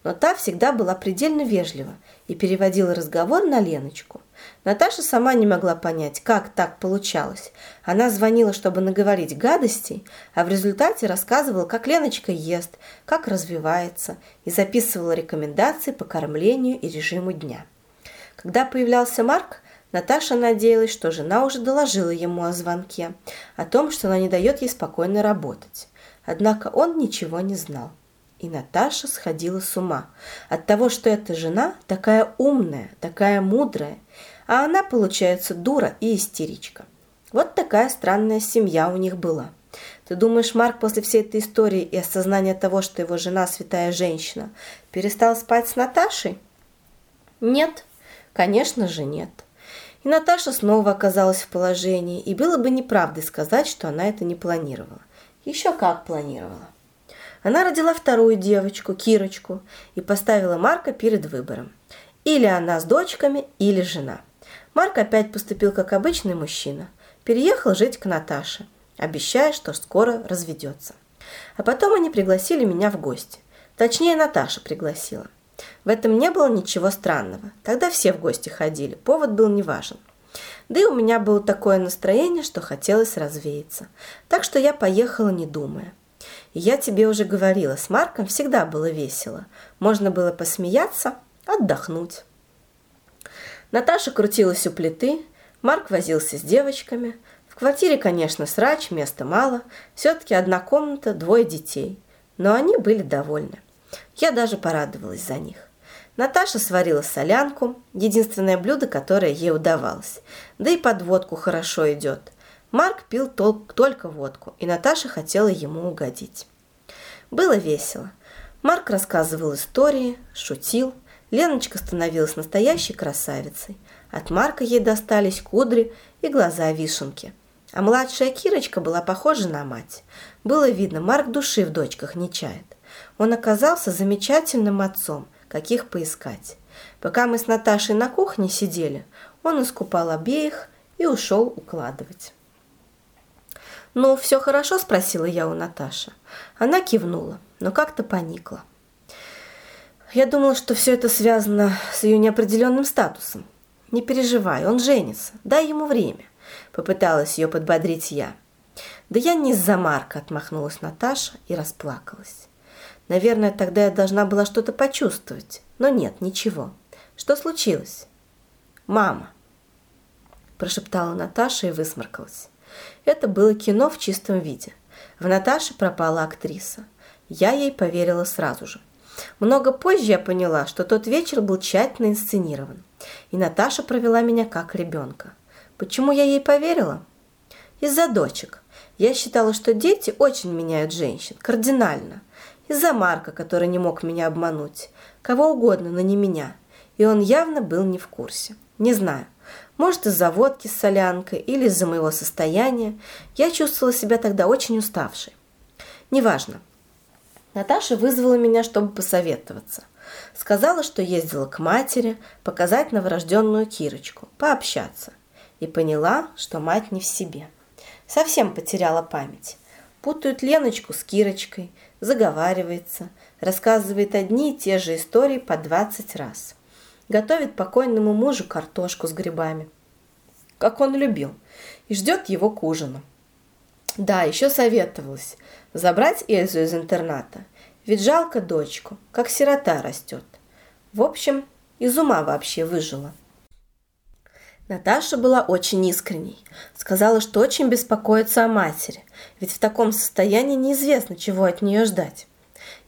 Но та всегда была предельно вежлива и переводила разговор на Леночку. Наташа сама не могла понять, как так получалось. Она звонила, чтобы наговорить гадостей, а в результате рассказывала, как Леночка ест, как развивается, и записывала рекомендации по кормлению и режиму дня. Когда появлялся Марк, Наташа надеялась, что жена уже доложила ему о звонке, о том, что она не дает ей спокойно работать. Однако он ничего не знал. И Наташа сходила с ума от того, что эта жена такая умная, такая мудрая, а она, получается, дура и истеричка. Вот такая странная семья у них была. Ты думаешь, Марк после всей этой истории и осознания того, что его жена святая женщина, перестал спать с Наташей? Нет, конечно же нет. И Наташа снова оказалась в положении, и было бы неправдой сказать, что она это не планировала. Еще как планировала. Она родила вторую девочку, Кирочку, и поставила Марка перед выбором. Или она с дочками, или жена. Марк опять поступил как обычный мужчина. Переехал жить к Наташе, обещая, что скоро разведется. А потом они пригласили меня в гости. Точнее, Наташа пригласила. В этом не было ничего странного. Тогда все в гости ходили, повод был неважен. Да и у меня было такое настроение, что хотелось развеяться. Так что я поехала, не думая. И я тебе уже говорила, с Марком всегда было весело. Можно было посмеяться, отдохнуть. Наташа крутилась у плиты, Марк возился с девочками. В квартире, конечно, срач, места мало. Все-таки одна комната, двое детей. Но они были довольны. Я даже порадовалась за них. Наташа сварила солянку, единственное блюдо, которое ей удавалось. Да и подводку хорошо идет. Марк пил только водку, и Наташа хотела ему угодить. Было весело. Марк рассказывал истории, шутил. Леночка становилась настоящей красавицей. От Марка ей достались кудри и глаза вишенки. А младшая Кирочка была похожа на мать. Было видно, Марк души в дочках не чает. Он оказался замечательным отцом, каких поискать. Пока мы с Наташей на кухне сидели, он искупал обеих и ушел укладывать. «Ну, все хорошо?» – спросила я у Наташи. Она кивнула, но как-то поникла. Я думала, что все это связано с ее неопределенным статусом. Не переживай, он женится, дай ему время. Попыталась ее подбодрить я. Да я не из-за Марка, отмахнулась Наташа и расплакалась. Наверное, тогда я должна была что-то почувствовать. Но нет, ничего. Что случилось? Мама, прошептала Наташа и высморкалась. Это было кино в чистом виде. В Наташе пропала актриса. Я ей поверила сразу же. Много позже я поняла, что тот вечер был тщательно инсценирован. И Наташа провела меня как ребенка. Почему я ей поверила? Из-за дочек. Я считала, что дети очень меняют женщин, кардинально. Из-за Марка, который не мог меня обмануть. Кого угодно, но не меня. И он явно был не в курсе. Не знаю. Может, из-за водки с солянкой или из-за моего состояния. Я чувствовала себя тогда очень уставшей. Неважно. Наташа вызвала меня, чтобы посоветоваться. Сказала, что ездила к матери показать новорожденную Кирочку, пообщаться. И поняла, что мать не в себе. Совсем потеряла память. Путают Леночку с Кирочкой, заговаривается, рассказывает одни и те же истории по 20 раз. Готовит покойному мужу картошку с грибами, как он любил, и ждет его к ужину. Да, еще советовалась забрать Эльзу из интерната, ведь жалко дочку, как сирота растет. В общем, из ума вообще выжила. Наташа была очень искренней. Сказала, что очень беспокоится о матери, ведь в таком состоянии неизвестно, чего от нее ждать.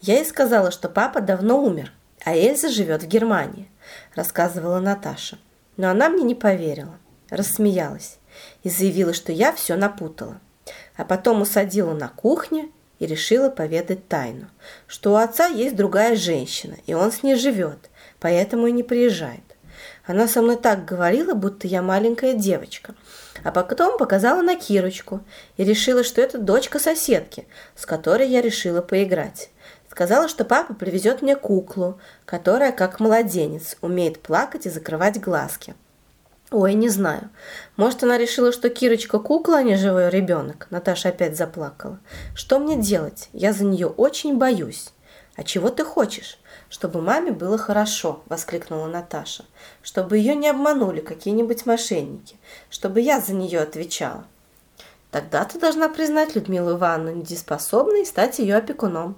Я ей сказала, что папа давно умер, а Эльза живет в Германии, рассказывала Наташа. Но она мне не поверила, рассмеялась и заявила, что я все напутала. А потом усадила на кухню и решила поведать тайну, что у отца есть другая женщина, и он с ней живет, поэтому и не приезжает. Она со мной так говорила, будто я маленькая девочка. А потом показала на Кирочку и решила, что это дочка соседки, с которой я решила поиграть. Сказала, что папа привезет мне куклу, которая, как младенец, умеет плакать и закрывать глазки. Ой, не знаю. Может, она решила, что Кирочка кукла, а не живой ребенок? Наташа опять заплакала. Что мне делать? Я за нее очень боюсь. А чего ты хочешь? «Чтобы маме было хорошо», – воскликнула Наташа. «Чтобы ее не обманули какие-нибудь мошенники. Чтобы я за нее отвечала». «Тогда ты должна признать Людмилу Ивановну недееспособной и стать ее опекуном».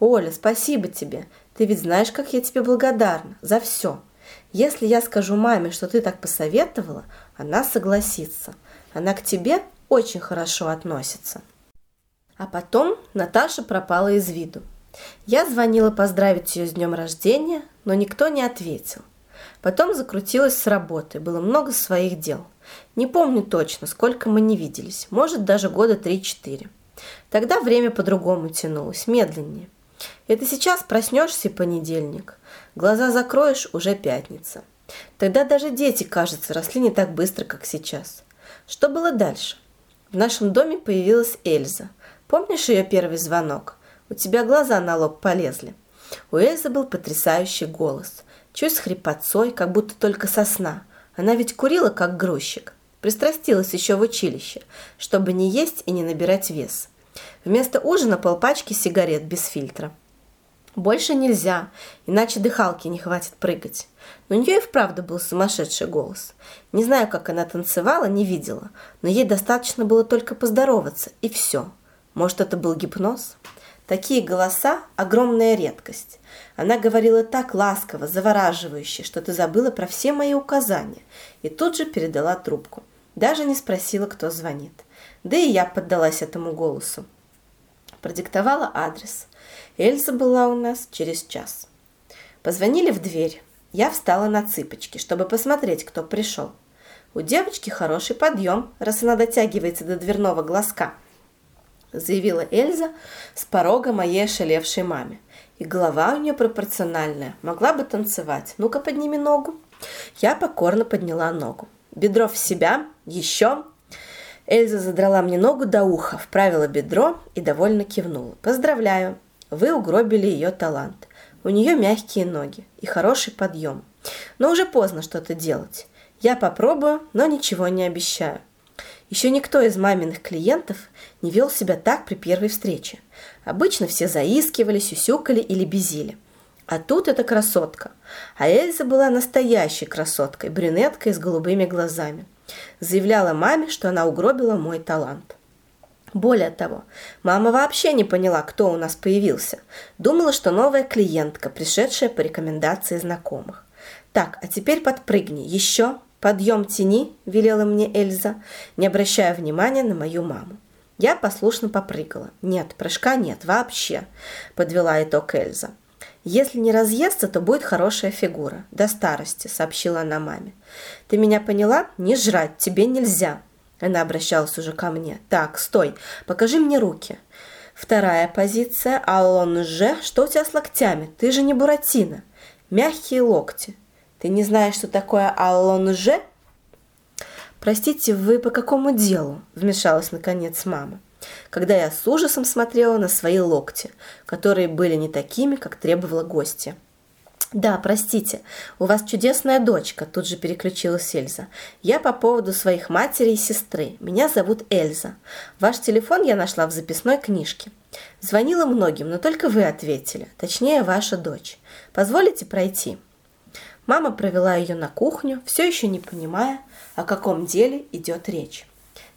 «Оля, спасибо тебе. Ты ведь знаешь, как я тебе благодарна. За все. Если я скажу маме, что ты так посоветовала, она согласится. Она к тебе очень хорошо относится. А потом Наташа пропала из виду. Я звонила поздравить ее с днем рождения, но никто не ответил. Потом закрутилась с работы, было много своих дел. Не помню точно, сколько мы не виделись, может даже года 3-4. Тогда время по-другому тянулось, медленнее. Это сейчас проснешься понедельник, глаза закроешь уже пятница. Тогда даже дети, кажется, росли не так быстро, как сейчас. Что было дальше? В нашем доме появилась Эльза. Помнишь ее первый звонок? У тебя глаза на лоб полезли. У Эльзы был потрясающий голос. Чуть с хрипотцой, как будто только со сна. Она ведь курила, как грузчик. Пристрастилась еще в училище, чтобы не есть и не набирать вес. Вместо ужина полпачки сигарет без фильтра. Больше нельзя, иначе дыхалки не хватит прыгать. Но у нее и вправду был сумасшедший голос. Не знаю, как она танцевала, не видела, но ей достаточно было только поздороваться, и все. Может, это был гипноз? Такие голоса – огромная редкость. Она говорила так ласково, завораживающе, что ты забыла про все мои указания, и тут же передала трубку. Даже не спросила, кто звонит. Да и я поддалась этому голосу. Продиктовала адрес. Эльза была у нас через час. Позвонили в дверь. Я встала на цыпочки, чтобы посмотреть, кто пришел. У девочки хороший подъем, раз она дотягивается до дверного глазка – заявила Эльза с порога моей ошалевшей маме. И голова у нее пропорциональная, могла бы танцевать. Ну-ка, подними ногу. Я покорно подняла ногу. Бедро в себя, еще. Эльза задрала мне ногу до уха, вправила бедро и довольно кивнула. Поздравляю, вы угробили ее талант. У нее мягкие ноги и хороший подъем. Но уже поздно что-то делать. Я попробую, но ничего не обещаю. Еще никто из маминых клиентов не вел себя так при первой встрече. Обычно все заискивали, сюсюкали или безили. А тут эта красотка. А Эльза была настоящей красоткой, брюнеткой с голубыми глазами. Заявляла маме, что она угробила мой талант. Более того, мама вообще не поняла, кто у нас появился. Думала, что новая клиентка, пришедшая по рекомендации знакомых. Так, а теперь подпрыгни. Еще, «Подъем тяни», – велела мне Эльза, не обращая внимания на мою маму. Я послушно попрыгала. «Нет, прыжка нет, вообще», – подвела итог Эльза. «Если не разъестся, то будет хорошая фигура. До старости», – сообщила она маме. «Ты меня поняла? Не жрать, тебе нельзя». Она обращалась уже ко мне. «Так, стой, покажи мне руки». Вторая позиция. Аллонже. Что у тебя с локтями? Ты же не Буратино. Мягкие локти. Ты не знаешь, что такое аллонже? Простите, вы по какому делу? Вмешалась наконец мама, когда я с ужасом смотрела на свои локти, которые были не такими, как требовала гостья. «Да, простите, у вас чудесная дочка», – тут же переключилась Эльза. «Я по поводу своих матери и сестры. Меня зовут Эльза. Ваш телефон я нашла в записной книжке. Звонила многим, но только вы ответили, точнее, ваша дочь. Позволите пройти?» Мама провела ее на кухню, все еще не понимая, о каком деле идет речь.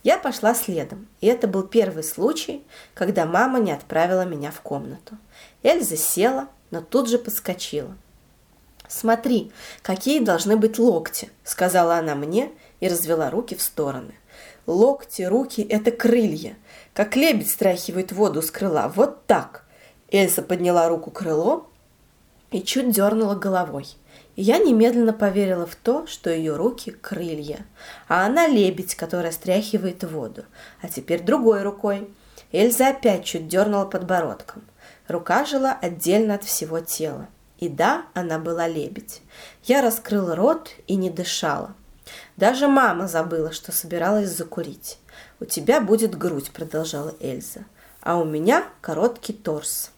Я пошла следом, и это был первый случай, когда мама не отправила меня в комнату. Эльза села, но тут же подскочила. «Смотри, какие должны быть локти», — сказала она мне и развела руки в стороны. «Локти, руки — это крылья, как лебедь страхивает воду с крыла. Вот так!» Эльза подняла руку крыло и чуть дернула головой я немедленно поверила в то, что ее руки – крылья, а она – лебедь, которая стряхивает воду. А теперь другой рукой. Эльза опять чуть дернула подбородком. Рука жила отдельно от всего тела. И да, она была лебедь. Я раскрыла рот и не дышала. Даже мама забыла, что собиралась закурить. «У тебя будет грудь», – продолжала Эльза, – «а у меня короткий торс».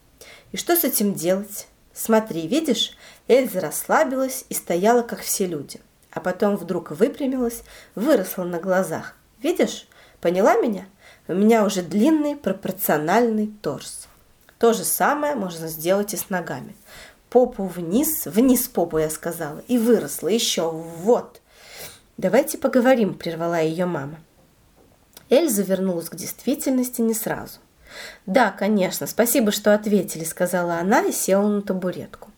«И что с этим делать?» «Смотри, видишь, Эльза расслабилась и стояла, как все люди, а потом вдруг выпрямилась, выросла на глазах. Видишь? Поняла меня? У меня уже длинный пропорциональный торс. То же самое можно сделать и с ногами. Попу вниз, вниз попу, я сказала, и выросла еще, вот. Давайте поговорим, прервала ее мама. Эльза вернулась к действительности не сразу. «Да, конечно, спасибо, что ответили», — сказала она и села на табуретку.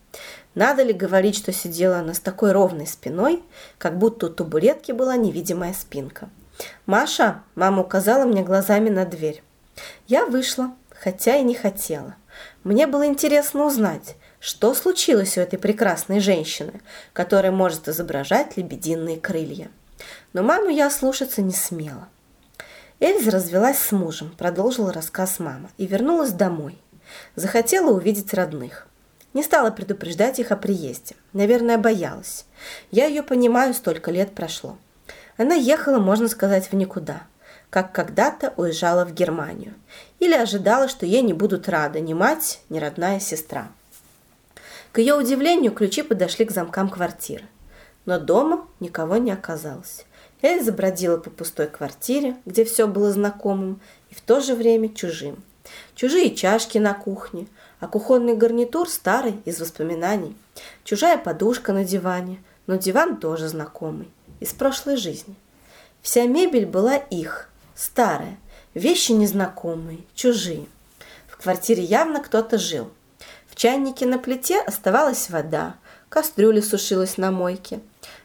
Надо ли говорить, что сидела она с такой ровной спиной, как будто у табуретки была невидимая спинка. «Маша!» – мама указала мне глазами на дверь. Я вышла, хотя и не хотела. Мне было интересно узнать, что случилось у этой прекрасной женщины, которая может изображать лебединые крылья. Но маму я слушаться не смела. Эльза развелась с мужем, продолжила рассказ мама, и вернулась домой. Захотела увидеть родных. Не стала предупреждать их о приезде. Наверное, боялась. Я ее понимаю, столько лет прошло. Она ехала, можно сказать, в никуда – как когда-то уезжала в Германию, или ожидала, что ей не будут рады ни мать, ни родная сестра. К ее удивлению, ключи подошли к замкам квартиры. Но дома никого не оказалось. Эльза бродила по пустой квартире, где все было знакомым и в то же время чужим. Чужие чашки на кухне, а кухонный гарнитур старый, из воспоминаний. Чужая подушка на диване, но диван тоже знакомый, из прошлой жизни. Вся мебель была их, старая, вещи незнакомые, чужие. В квартире явно кто-то жил. В чайнике на плите оставалась вода, кастрюля сушилась на мойке.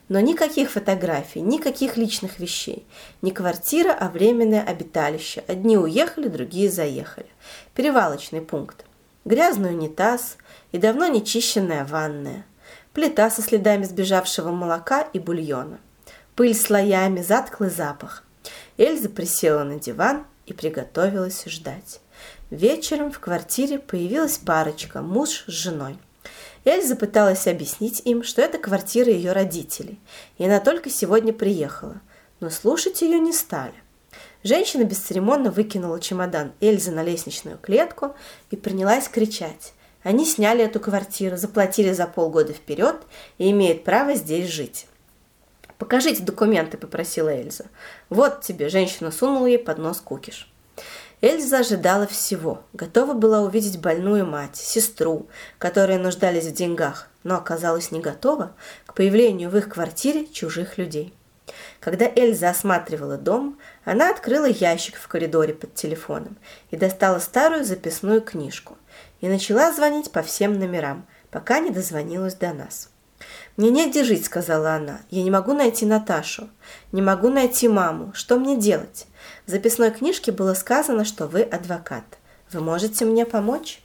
Но никаких фотографий, никаких личных вещей. Не квартира, а временное обиталище. Одни уехали, другие заехали. Перевалочный пункт. Грязный унитаз и давно нечищенная ванная. Плита со следами сбежавшего молока и бульона. Пыль слоями, затклый запах. Эльза присела на диван и приготовилась ждать. Вечером в квартире появилась парочка, муж с женой. Эльза пыталась объяснить им, что это квартира ее родителей, и она только сегодня приехала, но слушать ее не стали. Женщина бесцеремонно выкинула чемодан Эльзы на лестничную клетку и принялась кричать. Они сняли эту квартиру, заплатили за полгода вперед и имеют право здесь жить. «Покажите документы», — попросила Эльза. «Вот тебе», — женщина сунула ей под нос кукиш. Эльза ожидала всего. Готова была увидеть больную мать, сестру, которые нуждались в деньгах, но оказалась не готова к появлению в их квартире чужих людей. Когда Эльза осматривала дом, она открыла ящик в коридоре под телефоном и достала старую записную книжку и начала звонить по всем номерам, пока не дозвонилась до нас. «Мне негде жить», — сказала она. «Я не могу найти Наташу. Не могу найти маму. Что мне делать?» В записной книжке было сказано, что вы адвокат. Вы можете мне помочь?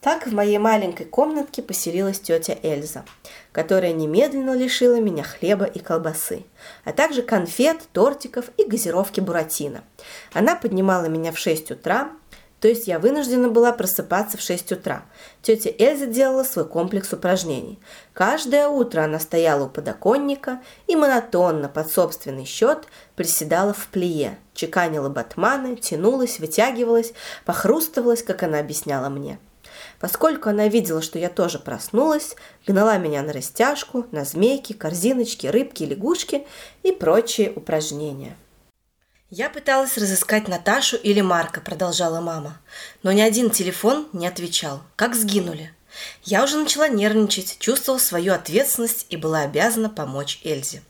Так в моей маленькой комнатке поселилась тетя Эльза, которая немедленно лишила меня хлеба и колбасы, а также конфет, тортиков и газировки Буратино. Она поднимала меня в 6 утра, то есть я вынуждена была просыпаться в 6 утра. Тетя Эльза делала свой комплекс упражнений. Каждое утро она стояла у подоконника и монотонно, под собственный счет, приседала в плие, чеканила батманы, тянулась, вытягивалась, похрустывалась, как она объясняла мне. Поскольку она видела, что я тоже проснулась, гнала меня на растяжку, на змейки, корзиночки, рыбки, лягушки и прочие упражнения. «Я пыталась разыскать Наташу или Марка», – продолжала мама. «Но ни один телефон не отвечал. Как сгинули». Я уже начала нервничать, чувствовала свою ответственность и была обязана помочь Эльзе.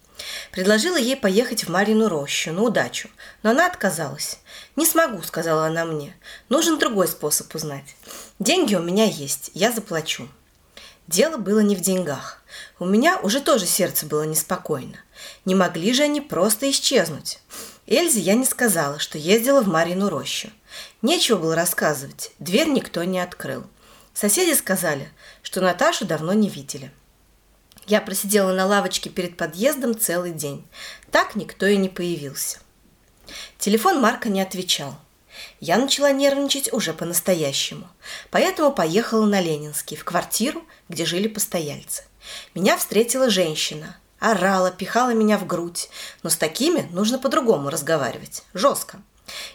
Предложила ей поехать в Марину рощу на удачу, но она отказалась. «Не смогу», – сказала она мне. «Нужен другой способ узнать. Деньги у меня есть, я заплачу». Дело было не в деньгах. У меня уже тоже сердце было неспокойно. Не могли же они просто исчезнуть. Эльзе я не сказала, что ездила в Марину рощу. Нечего было рассказывать, дверь никто не открыл. Соседи сказали, что Наташу давно не видели. Я просидела на лавочке перед подъездом целый день. Так никто и не появился. Телефон Марка не отвечал. Я начала нервничать уже по-настоящему, поэтому поехала на Ленинский, в квартиру, где жили постояльцы. Меня встретила женщина – орала, пихала меня в грудь. Но с такими нужно по-другому разговаривать, жестко.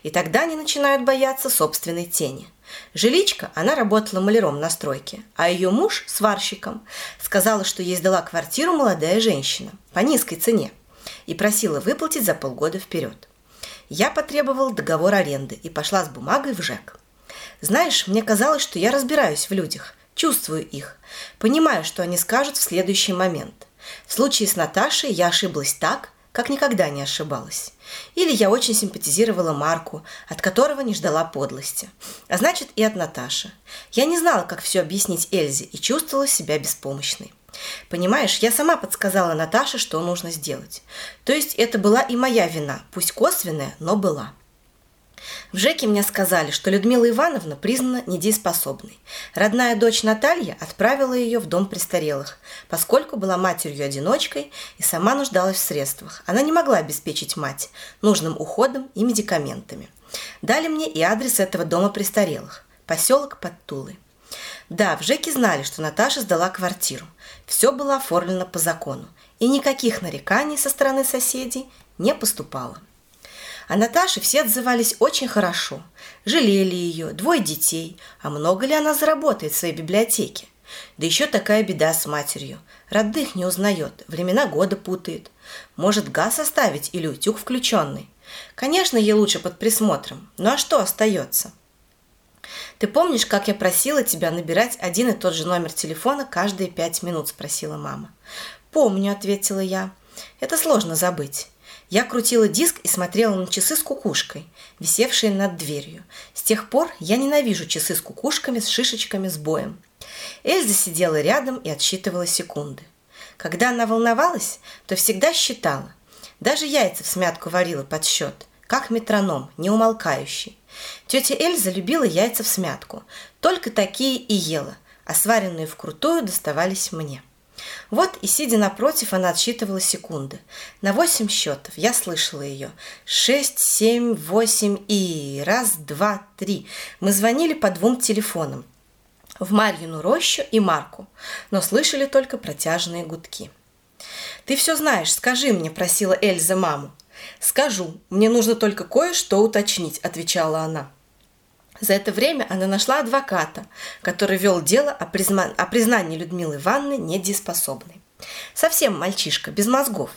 И тогда они начинают бояться собственной тени. Жиличка, она работала маляром на стройке, а ее муж – сварщиком. Сказала, что ей сдала квартиру молодая женщина по низкой цене и просила выплатить за полгода вперед. Я потребовала договор аренды и пошла с бумагой в ЖЭК. Знаешь, мне казалось, что я разбираюсь в людях, чувствую их, понимаю, что они скажут в следующий момент – в случае с Наташей я ошиблась так, как никогда не ошибалась. Или я очень симпатизировала Марку, от которого не ждала подлости. А значит, и от Наташи. Я не знала, как все объяснить Эльзе и чувствовала себя беспомощной. Понимаешь, я сама подсказала Наташе, что нужно сделать. То есть это была и моя вина, пусть косвенная, но была. В ЖЭКе мне сказали, что Людмила Ивановна признана недееспособной. Родная дочь Наталья отправила ее в дом престарелых, поскольку была матерью-одиночкой и сама нуждалась в средствах. Она не могла обеспечить мать нужным уходом и медикаментами. Дали мне и адрес этого дома престарелых – поселок под Тулой. Да, в ЖЭКе знали, что Наташа сдала квартиру. Все было оформлено по закону, и никаких нареканий со стороны соседей не поступало. О Наташе все отзывались очень хорошо. Жалели ее, двое детей. А много ли она заработает в своей библиотеке? Да еще такая беда с матерью. Родных не узнает, времена года путает. Может газ оставить или утюг включенный. Конечно, ей лучше под присмотром. Ну а что остается? «Ты помнишь, как я просила тебя набирать один и тот же номер телефона каждые пять минут?» – спросила мама. «Помню», – ответила я. «Это сложно забыть. Я крутила диск и смотрела на часы с кукушкой, висевшие над дверью. С тех пор я ненавижу часы с кукушками, с шишечками, с боем. Эльза сидела рядом и отсчитывала секунды. Когда она волновалась, то всегда считала. Даже яйца в смятку варила под счет, как метроном, неумолкающий. Тетя Эльза любила яйца в смятку. Только такие и ела, а сваренные вкрутую доставались мне. Вот и сидя напротив, она отсчитывала секунды. На восемь счетов я слышала ее. Шесть, семь, восемь и... Раз, два, три. Мы звонили по двум телефонам. В Марьину рощу и Марку, но слышали только протяжные гудки. «Ты все знаешь, скажи мне», – просила Эльза маму. «Скажу, мне нужно только кое-что уточнить», – отвечала она. За это время она нашла адвоката, который вел дело о, призна... о признании Людмилы Ивановны недееспособной. Совсем мальчишка, без мозгов.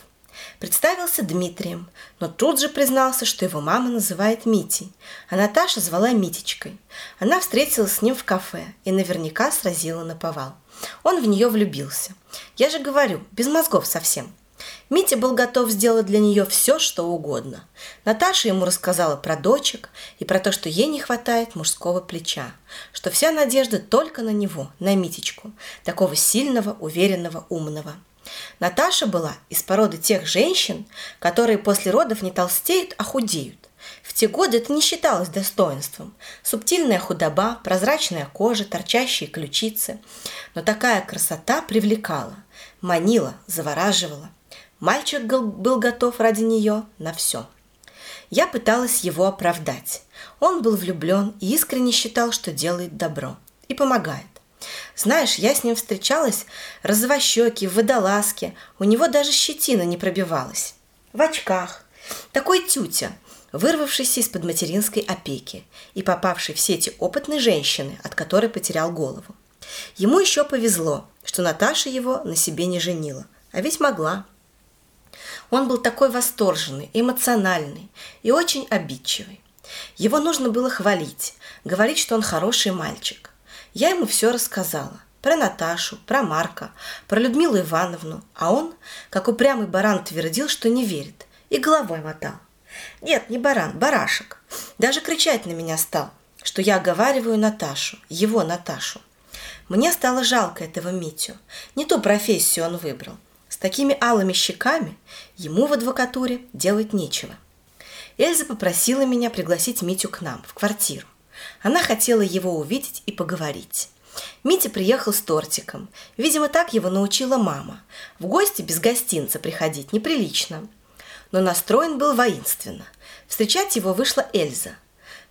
Представился Дмитрием, но тут же признался, что его мама называет Митей, а Наташа звала Митечкой. Она встретилась с ним в кафе и наверняка сразила на повал. Он в нее влюбился. Я же говорю, без мозгов совсем – Митя был готов сделать для нее все, что угодно. Наташа ему рассказала про дочек и про то, что ей не хватает мужского плеча, что вся надежда только на него, на Митечку, такого сильного, уверенного, умного. Наташа была из породы тех женщин, которые после родов не толстеют, а худеют. В те годы это не считалось достоинством. Субтильная худоба, прозрачная кожа, торчащие ключицы. Но такая красота привлекала, манила, завораживала. Мальчик был готов ради нее на все. Я пыталась его оправдать. Он был влюблен и искренне считал, что делает добро и помогает. Знаешь, я с ним встречалась розовощеки, в водолазке, у него даже щетина не пробивалась. В очках. Такой тютя, вырвавшийся из-под материнской опеки и попавший в сети опытной женщины, от которой потерял голову. Ему еще повезло, что Наташа его на себе не женила, а ведь могла. Он был такой восторженный, эмоциональный и очень обидчивый. Его нужно было хвалить, говорить, что он хороший мальчик. Я ему все рассказала. Про Наташу, про Марка, про Людмилу Ивановну. А он, как упрямый баран, твердил, что не верит. И головой мотал. Нет, не баран, барашек. Даже кричать на меня стал, что я оговариваю Наташу, его Наташу. Мне стало жалко этого Митю. Не ту профессию он выбрал. С такими алыми щеками ему в адвокатуре делать нечего. Эльза попросила меня пригласить Митю к нам, в квартиру. Она хотела его увидеть и поговорить. Митя приехал с тортиком. Видимо, так его научила мама. В гости без гостинца приходить неприлично. Но настроен был воинственно. Встречать его вышла Эльза.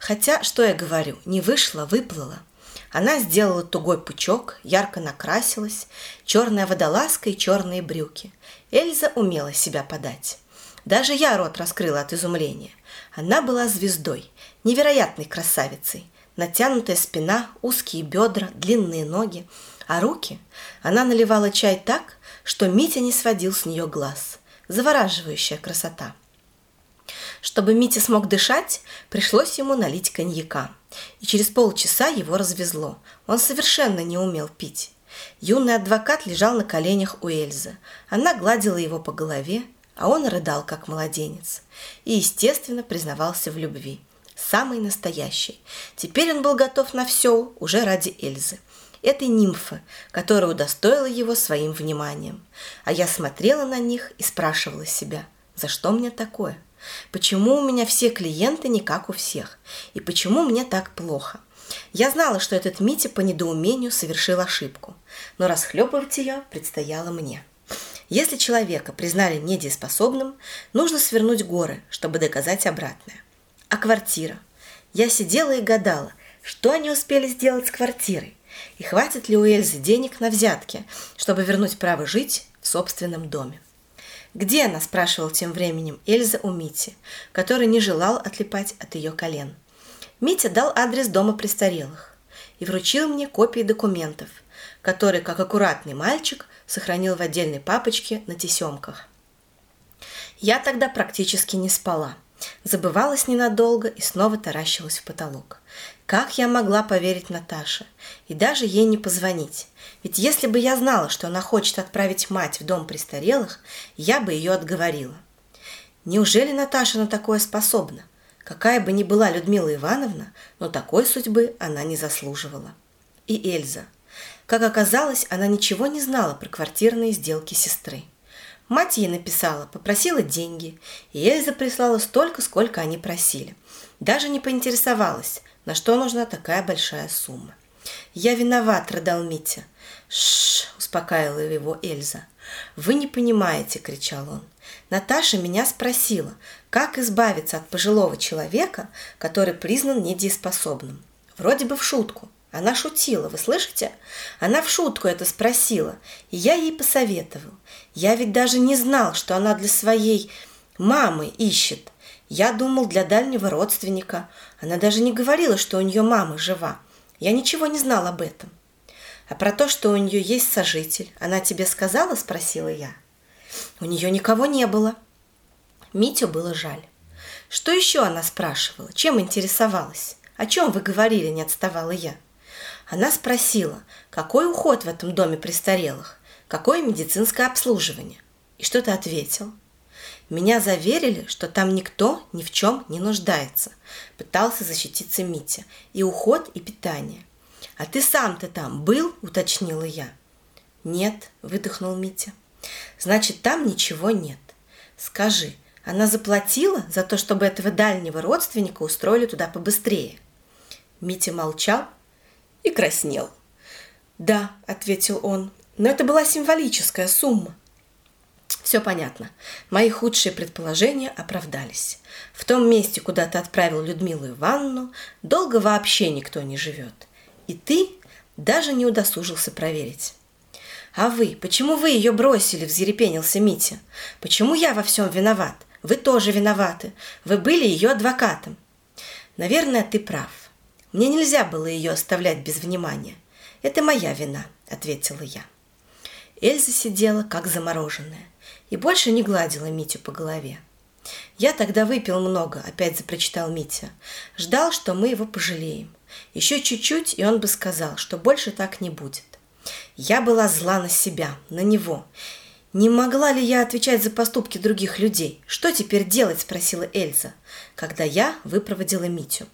Хотя, что я говорю, не вышла, выплыла – она сделала тугой пучок, ярко накрасилась, черная водолазка и черные брюки. Эльза умела себя подать. Даже я рот раскрыла от изумления. Она была звездой, невероятной красавицей. Натянутая спина, узкие бедра, длинные ноги. А руки? Она наливала чай так, что Митя не сводил с нее глаз. Завораживающая красота. Чтобы Митя смог дышать, пришлось ему налить коньяка – и через полчаса его развезло. Он совершенно не умел пить. Юный адвокат лежал на коленях у Эльзы. Она гладила его по голове, а он рыдал, как младенец. И, естественно, признавался в любви. Самый настоящий. Теперь он был готов на все уже ради Эльзы этой нимфы, которая удостоила его своим вниманием. А я смотрела на них и спрашивала себя, за что мне такое? Почему у меня все клиенты не как у всех? И почему мне так плохо? Я знала, что этот Митя по недоумению совершил ошибку, но расхлебывать ее предстояло мне. Если человека признали недееспособным, нужно свернуть горы, чтобы доказать обратное. А квартира? Я сидела и гадала, что они успели сделать с квартирой, и хватит ли у Эльзы денег на взятки, чтобы вернуть право жить в собственном доме. «Где она?» – спрашивал тем временем Эльза у Мити, который не желал отлипать от ее колен. Митя дал адрес дома престарелых и вручил мне копии документов, которые, как аккуратный мальчик, сохранил в отдельной папочке на тесемках. Я тогда практически не спала. Забывалась ненадолго и снова таращилась в потолок. Как я могла поверить Наташе и даже ей не позвонить? Ведь если бы я знала, что она хочет отправить мать в дом престарелых, я бы ее отговорила. Неужели Наташа на такое способна? Какая бы ни была Людмила Ивановна, но такой судьбы она не заслуживала. И Эльза. Как оказалось, она ничего не знала про квартирные сделки сестры. Мать ей написала, попросила деньги, и Эльза прислала столько, сколько они просили. Даже не поинтересовалась, на что нужна такая большая сумма. «Я виноват», — рыдал Митя. «Шш!» — успокаивала его Эльза. «Вы не понимаете», — кричал он. «Наташа меня спросила, как избавиться от пожилого человека, который признан недееспособным. Вроде бы в шутку. Она шутила, вы слышите? Она в шутку это спросила, и я ей посоветовал. Я ведь даже не знал, что она для своей мамы ищет. Я думал, для дальнего родственника. Она даже не говорила, что у нее мама жива. Я ничего не знал об этом. А про то, что у нее есть сожитель, она тебе сказала, спросила я. У нее никого не было. Митю было жаль. Что еще она спрашивала? Чем интересовалась? О чем вы говорили, не отставала я. Она спросила, какой уход в этом доме престарелых, какое медицинское обслуживание. И что ты ответил? Меня заверили, что там никто ни в чем не нуждается. Пытался защититься Митя. И уход, и питание. А ты сам-то там был, уточнила я. Нет, выдохнул Митя. Значит, там ничего нет. Скажи, она заплатила за то, чтобы этого дальнего родственника устроили туда побыстрее? Митя молчал и краснел. «Да», — ответил он, — «но это была символическая сумма. Все понятно. Мои худшие предположения оправдались. В том месте, куда ты отправил Людмилу Ивановну, долго вообще никто не живет. И ты даже не удосужился проверить. «А вы? Почему вы ее бросили?» – взъерепенился Митя. «Почему я во всем виноват? Вы тоже виноваты. Вы были ее адвокатом». «Наверное, ты прав. Мне нельзя было ее оставлять без внимания. Это моя вина», – ответила я. Эльза сидела, как замороженная и больше не гладила Митю по голове. «Я тогда выпил много», — опять запрочитал Митя. «Ждал, что мы его пожалеем. Еще чуть-чуть, и он бы сказал, что больше так не будет. Я была зла на себя, на него. Не могла ли я отвечать за поступки других людей? Что теперь делать?» – спросила Эльза, когда я выпроводила Митю.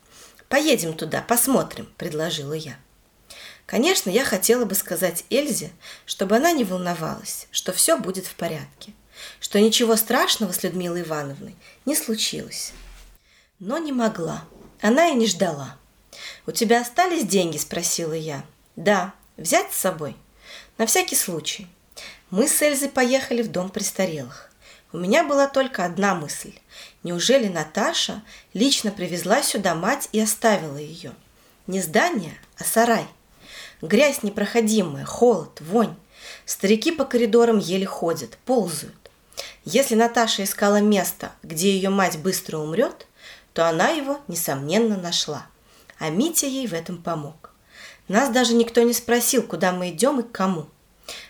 «Поедем туда, посмотрим», – предложила я. Конечно, я хотела бы сказать Эльзе, чтобы она не волновалась, что все будет в порядке что ничего страшного с Людмилой Ивановной не случилось. Но не могла. Она и не ждала. «У тебя остались деньги?» – спросила я. «Да. Взять с собой?» «На всякий случай». Мы с Эльзой поехали в дом престарелых. У меня была только одна мысль. Неужели Наташа лично привезла сюда мать и оставила ее? Не здание, а сарай. Грязь непроходимая, холод, вонь. Старики по коридорам еле ходят, ползают. Если Наташа искала место, где ее мать быстро умрет, то она его, несомненно, нашла. А Митя ей в этом помог. Нас даже никто не спросил, куда мы идем и к кому.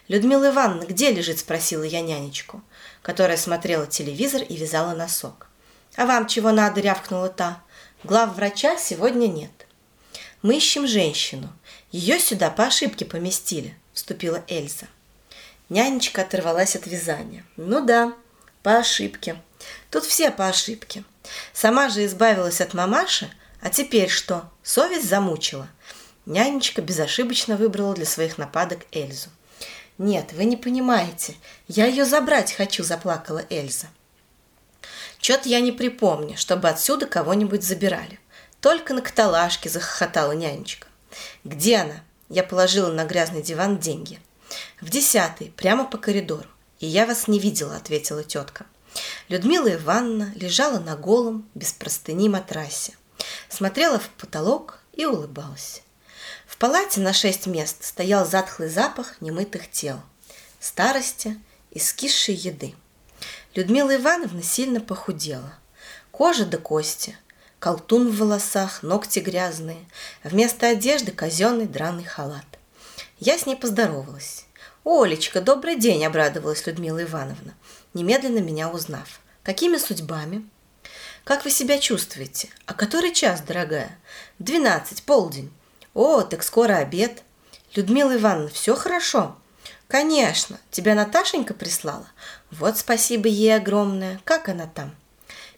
«Людмила Ивановна, где лежит?» – спросила я нянечку, которая смотрела телевизор и вязала носок. «А вам чего надо?» – рявкнула та. «Глав врача сегодня нет». «Мы ищем женщину. Ее сюда по ошибке поместили», – вступила Эльза. Нянечка оторвалась от вязания. «Ну да, По ошибке. Тут все по ошибке. Сама же избавилась от мамаши, а теперь что? Совесть замучила. Нянечка безошибочно выбрала для своих нападок Эльзу. «Нет, вы не понимаете. Я ее забрать хочу», – заплакала Эльза. «Чё-то я не припомню, чтобы отсюда кого-нибудь забирали. Только на каталажке захохотала нянечка. Где она?» Я положила на грязный диван деньги. «В десятый, прямо по коридору. И я вас не видела», – ответила тетка. Людмила Ивановна лежала на голом, без простыни матрасе, смотрела в потолок и улыбалась. В палате на шесть мест стоял затхлый запах немытых тел, старости и скисшей еды. Людмила Ивановна сильно похудела. Кожа до кости, колтун в волосах, ногти грязные, вместо одежды казенный драный халат. Я с ней поздоровалась. «Олечка, добрый день!» – обрадовалась Людмила Ивановна немедленно меня узнав. «Какими судьбами?» «Как вы себя чувствуете? А который час, дорогая?» «Двенадцать, полдень». «О, так скоро обед». «Людмила Ивановна, все хорошо?» «Конечно. Тебя Наташенька прислала?» «Вот спасибо ей огромное. Как она там?»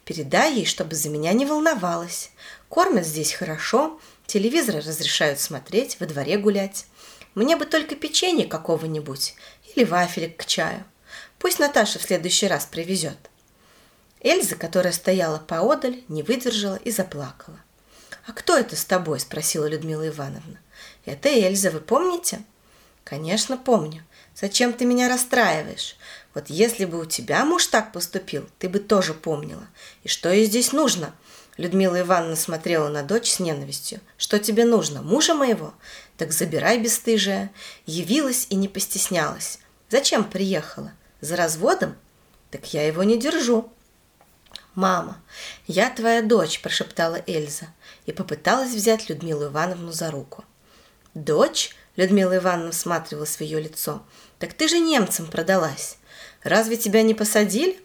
«Передай ей, чтобы за меня не волновалась. Кормят здесь хорошо, телевизор разрешают смотреть, во дворе гулять. Мне бы только печенье какого-нибудь или вафелек к чаю. Пусть Наташа в следующий раз привезет. Эльза, которая стояла поодаль, не выдержала и заплакала. «А кто это с тобой?» – спросила Людмила Ивановна. «Это Эльза, вы помните?» «Конечно, помню. Зачем ты меня расстраиваешь? Вот если бы у тебя муж так поступил, ты бы тоже помнила. И что ей здесь нужно?» Людмила Ивановна смотрела на дочь с ненавистью. «Что тебе нужно? Мужа моего? Так забирай, бесстыжая». Явилась и не постеснялась. «Зачем приехала? За разводом? Так я его не держу. «Мама, я твоя дочь», – прошептала Эльза и попыталась взять Людмилу Ивановну за руку. «Дочь?» – Людмила Ивановна всматривалась в ее лицо. «Так ты же немцам продалась. Разве тебя не посадили?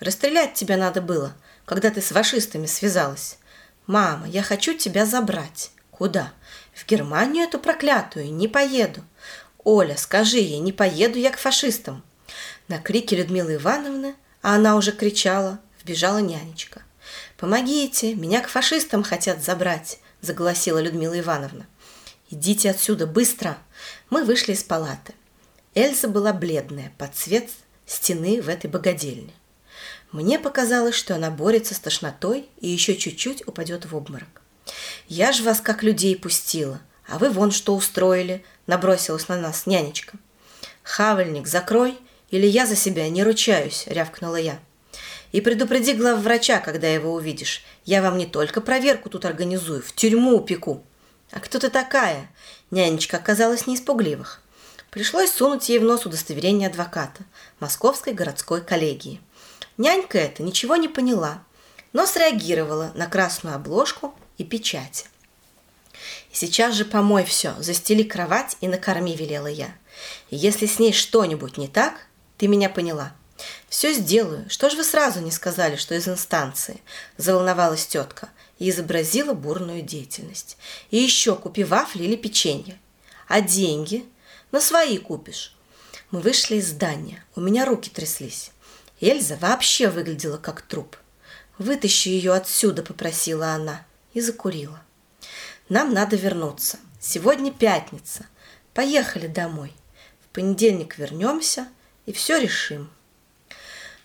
Расстрелять тебя надо было, когда ты с фашистами связалась. Мама, я хочу тебя забрать. Куда? В Германию эту проклятую не поеду. Оля, скажи ей, не поеду я к фашистам. На крики Людмилы Ивановны, а она уже кричала, вбежала нянечка. «Помогите, меня к фашистам хотят забрать», – заголосила Людмила Ивановна. «Идите отсюда, быстро!» Мы вышли из палаты. Эльза была бледная, под цвет стены в этой богадельне. Мне показалось, что она борется с тошнотой и еще чуть-чуть упадет в обморок. «Я ж вас как людей пустила, а вы вон что устроили», – набросилась на нас нянечка. «Хавальник, закрой или я за себя не ручаюсь», – рявкнула я. «И предупреди главврача, когда его увидишь. Я вам не только проверку тут организую, в тюрьму упеку». «А кто ты такая?» Нянечка оказалась не испугливых. Пришлось сунуть ей в нос удостоверение адвоката Московской городской коллегии. Нянька эта ничего не поняла, но среагировала на красную обложку и печать. Сейчас же помой все, застели кровать и накорми, велела я. Если с ней что-нибудь не так, ты меня поняла. Все сделаю. Что ж вы сразу не сказали, что из инстанции? Заволновалась тетка и изобразила бурную деятельность. И еще купи вафли или печенье. А деньги? На свои купишь. Мы вышли из здания. У меня руки тряслись. Эльза вообще выглядела как труп. «Вытащи ее отсюда», — попросила она и закурила. «Нам надо вернуться. Сегодня пятница. Поехали домой. В понедельник вернемся — и все решим.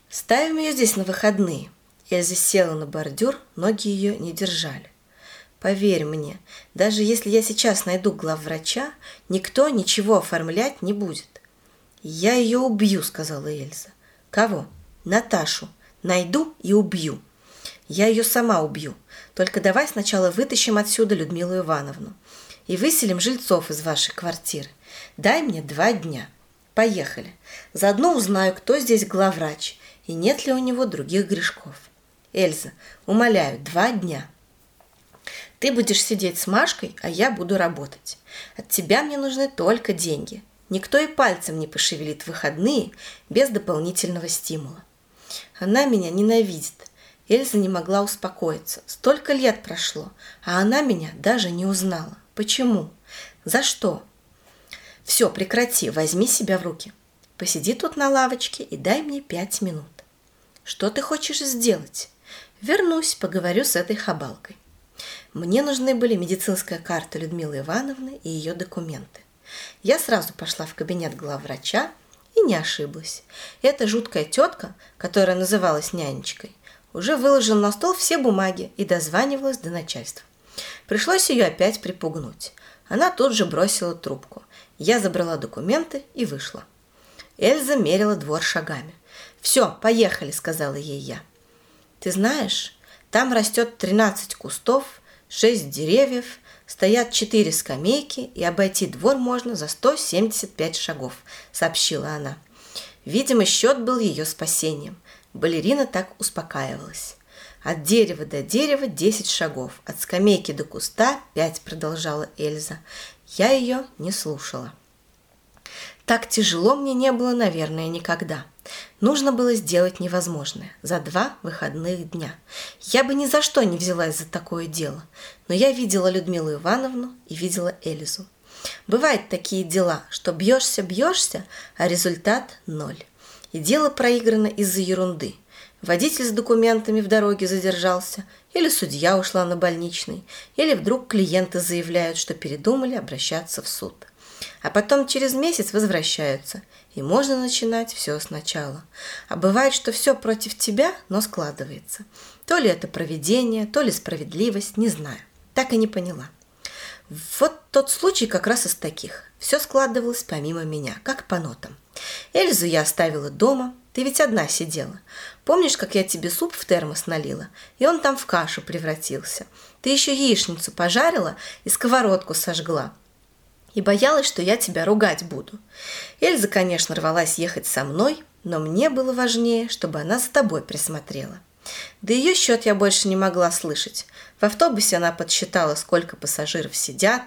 Ставим ее здесь на выходные. Эльза села на бордюр, ноги ее не держали. Поверь мне, даже если я сейчас найду главврача, никто ничего оформлять не будет. Я ее убью, сказала Эльза. Кого? Наташу. Найду и убью. Я ее сама убью. Только давай сначала вытащим отсюда Людмилу Ивановну и выселим жильцов из вашей квартиры. Дай мне два дня. Поехали. Заодно узнаю, кто здесь главврач и нет ли у него других грешков. Эльза, умоляю, два дня. Ты будешь сидеть с Машкой, а я буду работать. От тебя мне нужны только деньги. Никто и пальцем не пошевелит выходные без дополнительного стимула. Она меня ненавидит. Эльза не могла успокоиться. Столько лет прошло, а она меня даже не узнала. Почему? За что? Все, прекрати, возьми себя в руки. Посиди тут на лавочке и дай мне пять минут. Что ты хочешь сделать? Вернусь, поговорю с этой хабалкой. Мне нужны были медицинская карта Людмилы Ивановны и ее документы. Я сразу пошла в кабинет главврача и не ошиблась. Эта жуткая тетка, которая называлась нянечкой, уже выложила на стол все бумаги и дозванивалась до начальства. Пришлось ее опять припугнуть. Она тут же бросила трубку. Я забрала документы и вышла. Эльза мерила двор шагами. «Все, поехали», — сказала ей я. «Ты знаешь, там растет 13 кустов, 6 деревьев, стоят 4 скамейки, и обойти двор можно за 175 шагов», — сообщила она. Видимо, счет был ее спасением. Балерина так успокаивалась. От дерева до дерева 10 шагов, от скамейки до куста 5, продолжала Эльза. Я ее не слушала. Так тяжело мне не было, наверное, никогда. Нужно было сделать невозможное за два выходных дня. Я бы ни за что не взялась за такое дело, но я видела Людмилу Ивановну и видела Элизу. Бывают такие дела, что бьешься, бьешься, а результат – ноль. И дело проиграно из-за ерунды. Водитель с документами в дороге задержался, или судья ушла на больничный, или вдруг клиенты заявляют, что передумали обращаться в суд а потом через месяц возвращаются, и можно начинать все сначала. А бывает, что все против тебя, но складывается. То ли это проведение, то ли справедливость, не знаю. Так и не поняла. Вот тот случай как раз из таких. Все складывалось помимо меня, как по нотам. Эльзу я оставила дома, ты ведь одна сидела. Помнишь, как я тебе суп в термос налила, и он там в кашу превратился? Ты еще яичницу пожарила и сковородку сожгла и боялась, что я тебя ругать буду. Эльза, конечно, рвалась ехать со мной, но мне было важнее, чтобы она за тобой присмотрела. Да ее счет я больше не могла слышать. В автобусе она подсчитала, сколько пассажиров сидят,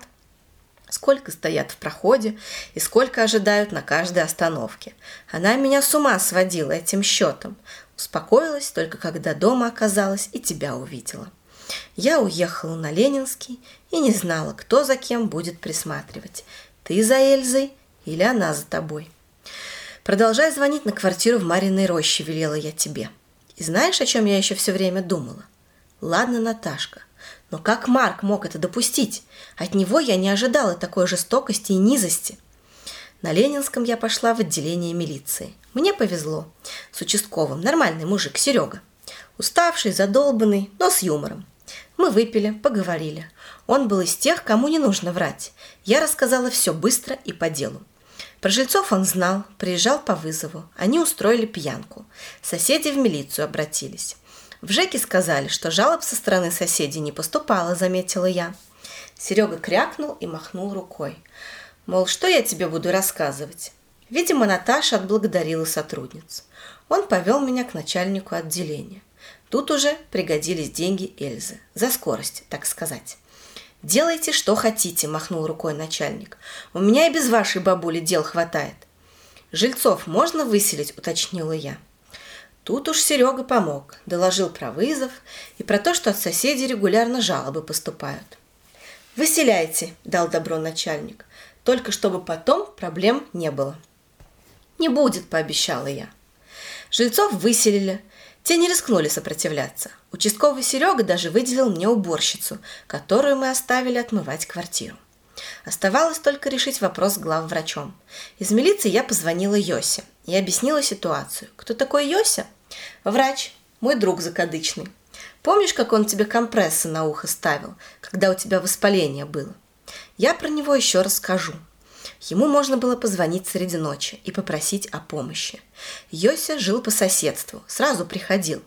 сколько стоят в проходе и сколько ожидают на каждой остановке. Она меня с ума сводила этим счетом. Успокоилась только когда дома оказалась и тебя увидела. Я уехала на Ленинский и не знала, кто за кем будет присматривать. Ты за Эльзой или она за тобой. Продолжай звонить на квартиру в Мариной роще, велела я тебе. И знаешь, о чем я еще все время думала? Ладно, Наташка, но как Марк мог это допустить? От него я не ожидала такой жестокости и низости. На Ленинском я пошла в отделение милиции. Мне повезло. С участковым. Нормальный мужик, Серега. Уставший, задолбанный, но с юмором. Мы выпили, поговорили. Он был из тех, кому не нужно врать. Я рассказала все быстро и по делу. Про жильцов он знал, приезжал по вызову. Они устроили пьянку. Соседи в милицию обратились. В ЖЭКе сказали, что жалоб со стороны соседей не поступало, заметила я. Серега крякнул и махнул рукой. Мол, что я тебе буду рассказывать? Видимо, Наташа отблагодарила сотрудниц. Он повел меня к начальнику отделения. Тут уже пригодились деньги Эльзы. За скорость, так сказать. «Делайте, что хотите», – махнул рукой начальник. «У меня и без вашей бабули дел хватает». «Жильцов можно выселить?» – уточнила я. Тут уж Серега помог, доложил про вызов и про то, что от соседей регулярно жалобы поступают. «Выселяйте», – дал добро начальник, – «только чтобы потом проблем не было». «Не будет», – пообещала я. Жильцов выселили, те не рискнули сопротивляться. Участковый Серега даже выделил мне уборщицу, которую мы оставили отмывать квартиру. Оставалось только решить вопрос с главврачом. Из милиции я позвонила Йосе и объяснила ситуацию. Кто такой Йося? Врач, мой друг закадычный. Помнишь, как он тебе компрессы на ухо ставил, когда у тебя воспаление было? Я про него еще расскажу. Ему можно было позвонить среди ночи и попросить о помощи. Йося жил по соседству, сразу приходил.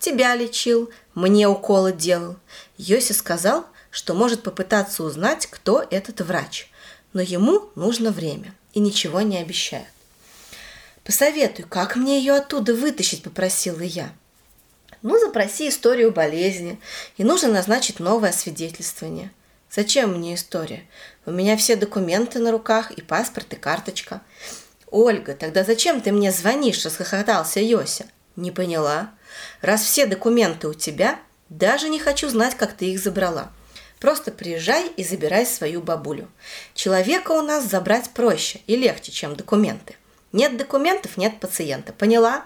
Тебя лечил, мне уколы делал. Йося сказал, что может попытаться узнать, кто этот врач. Но ему нужно время и ничего не обещает. «Посоветуй, как мне ее оттуда вытащить?» – попросила я. «Ну, запроси историю болезни, и нужно назначить новое освидетельствование. Зачем мне история? У меня все документы на руках, и паспорт, и карточка. Ольга, тогда зачем ты мне звонишь, расхохотался Йося? Не поняла. Раз все документы у тебя, даже не хочу знать, как ты их забрала. Просто приезжай и забирай свою бабулю. Человека у нас забрать проще и легче, чем документы. Нет документов, нет пациента. Поняла?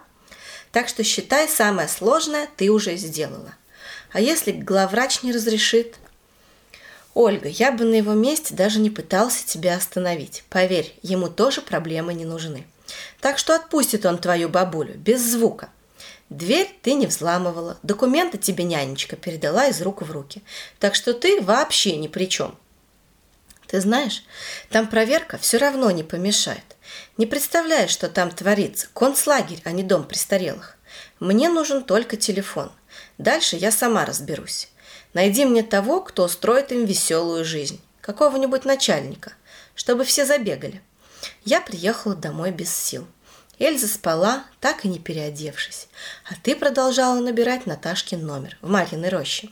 Так что считай, самое сложное ты уже сделала. А если главврач не разрешит? Ольга, я бы на его месте даже не пытался тебя остановить. Поверь, ему тоже проблемы не нужны. Так что отпустит он твою бабулю, без звука. Дверь ты не взламывала, документы тебе нянечка передала из рук в руки. Так что ты вообще ни при чем. Ты знаешь, там проверка все равно не помешает. Не представляешь, что там творится. Концлагерь, а не дом престарелых. Мне нужен только телефон. Дальше я сама разберусь. Найди мне того, кто устроит им веселую жизнь. Какого-нибудь начальника. Чтобы все забегали. Я приехала домой без сил. Эльза спала, так и не переодевшись. А ты продолжала набирать Наташкин номер в Марьиной роще.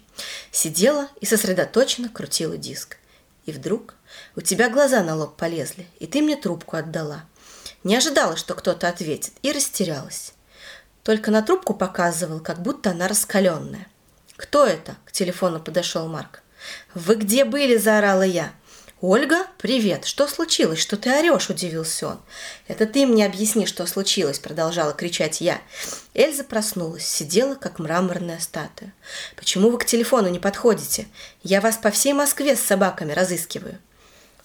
Сидела и сосредоточенно крутила диск. И вдруг у тебя глаза на лоб полезли, и ты мне трубку отдала. Не ожидала, что кто-то ответит, и растерялась. Только на трубку показывал, как будто она раскаленная. «Кто это?» – к телефону подошел Марк. «Вы где были?» – заорала я. «Ольга, привет! Что случилось? Что ты орешь?» – удивился он. «Это ты мне объясни, что случилось!» – продолжала кричать я. Эльза проснулась, сидела, как мраморная статуя. «Почему вы к телефону не подходите? Я вас по всей Москве с собаками разыскиваю».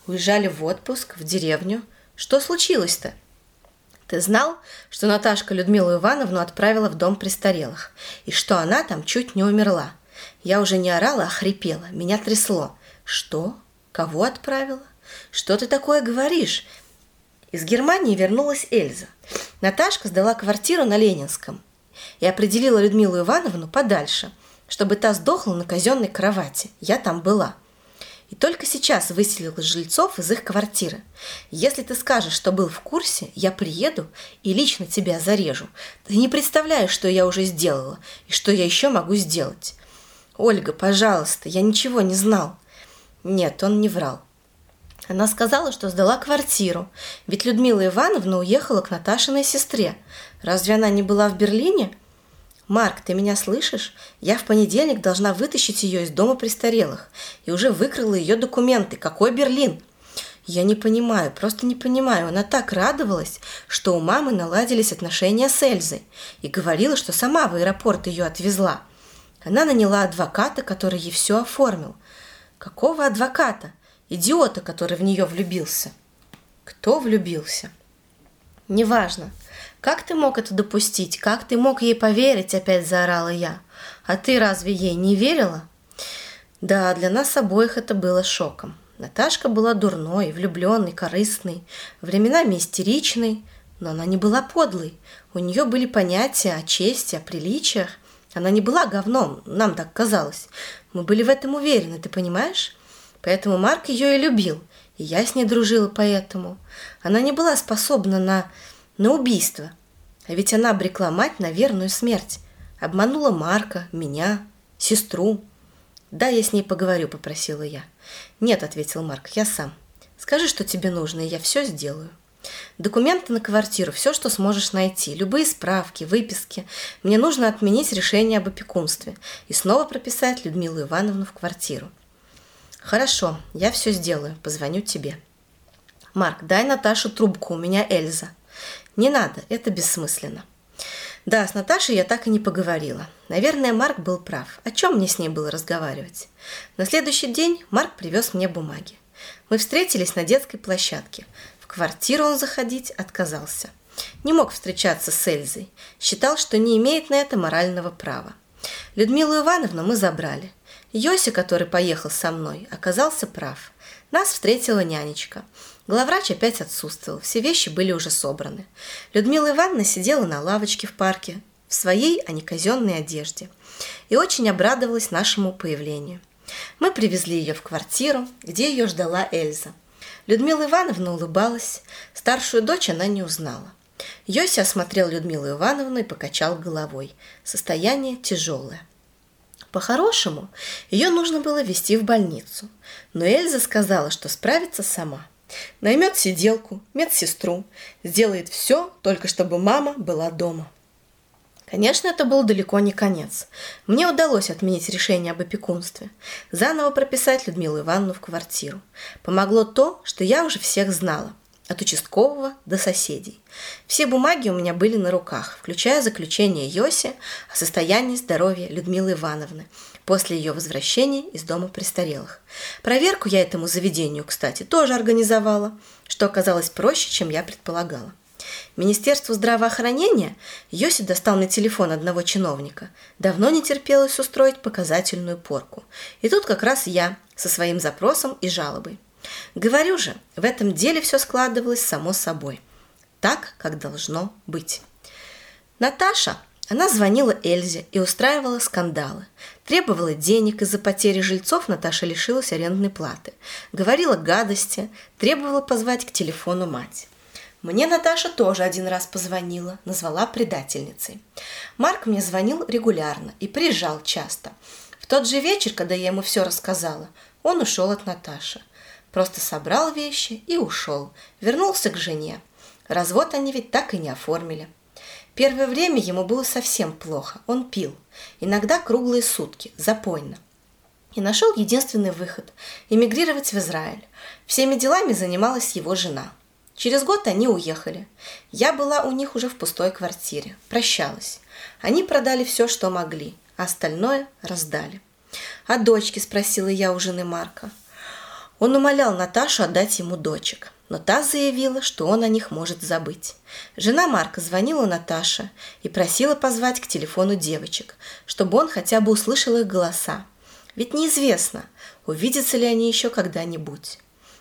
Уезжали в отпуск, в деревню. Что случилось-то? Ты знал, что Наташка Людмилу Ивановну отправила в дом престарелых, и что она там чуть не умерла? Я уже не орала, а хрипела. Меня трясло. Что? Кого отправила? Что ты такое говоришь? Из Германии вернулась Эльза. Наташка сдала квартиру на Ленинском и определила Людмилу Ивановну подальше, чтобы та сдохла на казенной кровати. Я там была. И только сейчас выселила жильцов из их квартиры. Если ты скажешь, что был в курсе, я приеду и лично тебя зарежу. Ты не представляешь, что я уже сделала и что я еще могу сделать. Ольга, пожалуйста, я ничего не знал. Нет, он не врал. Она сказала, что сдала квартиру, ведь Людмила Ивановна уехала к Наташиной сестре. Разве она не была в Берлине? «Марк, ты меня слышишь? Я в понедельник должна вытащить ее из дома престарелых и уже выкрала ее документы. Какой Берлин?» «Я не понимаю, просто не понимаю. Она так радовалась, что у мамы наладились отношения с Эльзой и говорила, что сама в аэропорт ее отвезла. Она наняла адвоката, который ей все оформил. Какого адвоката? Идиота, который в нее влюбился. Кто влюбился? Неважно. Как ты мог это допустить? Как ты мог ей поверить? Опять заорала я. А ты разве ей не верила? Да, для нас обоих это было шоком. Наташка была дурной, влюбленной, корыстной, временами истеричной, но она не была подлой. У нее были понятия о чести, о приличиях. Она не была говном, нам так казалось. Мы были в этом уверены, ты понимаешь? Поэтому Марк ее и любил, и я с ней дружила поэтому. Она не была способна на, на убийство. А ведь она обрекла мать на верную смерть. Обманула Марка, меня, сестру. «Да, я с ней поговорю», — попросила я. «Нет», — ответил Марк, — «я сам. Скажи, что тебе нужно, и я все сделаю». Документы на квартиру, все, что сможешь найти, любые справки, выписки. Мне нужно отменить решение об опекунстве и снова прописать Людмилу Ивановну в квартиру. Хорошо, я все сделаю, позвоню тебе. Марк, дай Наташе трубку, у меня Эльза. Не надо, это бессмысленно. Да, с Наташей я так и не поговорила. Наверное, Марк был прав. О чем мне с ней было разговаривать? На следующий день Марк привез мне бумаги. Мы встретились на детской площадке квартиру он заходить отказался. Не мог встречаться с Эльзой. Считал, что не имеет на это морального права. Людмилу Ивановну мы забрали. Йося, который поехал со мной, оказался прав. Нас встретила нянечка. Главврач опять отсутствовал, все вещи были уже собраны. Людмила Ивановна сидела на лавочке в парке, в своей, а не казенной одежде, и очень обрадовалась нашему появлению. Мы привезли ее в квартиру, где ее ждала Эльза. Людмила Ивановна улыбалась. Старшую дочь она не узнала. Йося осмотрел Людмилу Ивановну и покачал головой. Состояние тяжелое. По-хорошему, ее нужно было везти в больницу. Но Эльза сказала, что справится сама. Наймет сиделку, медсестру, сделает все, только чтобы мама была дома. Конечно, это был далеко не конец. Мне удалось отменить решение об опекунстве, заново прописать Людмилу Ивановну в квартиру. Помогло то, что я уже всех знала. от участкового до соседей. Все бумаги у меня были на руках, включая заключение Йоси о состоянии здоровья Людмилы Ивановны после ее возвращения из дома престарелых. Проверку я этому заведению, кстати, тоже организовала, что оказалось проще, чем я предполагала. Министерству здравоохранения Йоси достал на телефон одного чиновника. Давно не терпелось устроить показательную порку. И тут как раз я со своим запросом и жалобой. Говорю же, в этом деле все складывалось само собой. Так, как должно быть. Наташа, она звонила Эльзе и устраивала скандалы. Требовала денег из-за потери жильцов, Наташа лишилась арендной платы. Говорила гадости, требовала позвать к телефону мать. Мне Наташа тоже один раз позвонила, назвала предательницей. Марк мне звонил регулярно и приезжал часто. В тот же вечер, когда я ему все рассказала, он ушел от Наташи. Просто собрал вещи и ушел. Вернулся к жене. Развод они ведь так и не оформили. Первое время ему было совсем плохо. Он пил. Иногда круглые сутки, запойно. И нашел единственный выход – эмигрировать в Израиль. Всеми делами занималась его жена. Через год они уехали. Я была у них уже в пустой квартире. Прощалась. Они продали все, что могли, а остальное раздали. «А дочки?» – спросила я у жены Марка – он умолял Наташу отдать ему дочек, но та заявила, что он о них может забыть. Жена Марка звонила Наташе и просила позвать к телефону девочек, чтобы он хотя бы услышал их голоса. Ведь неизвестно, увидятся ли они еще когда-нибудь.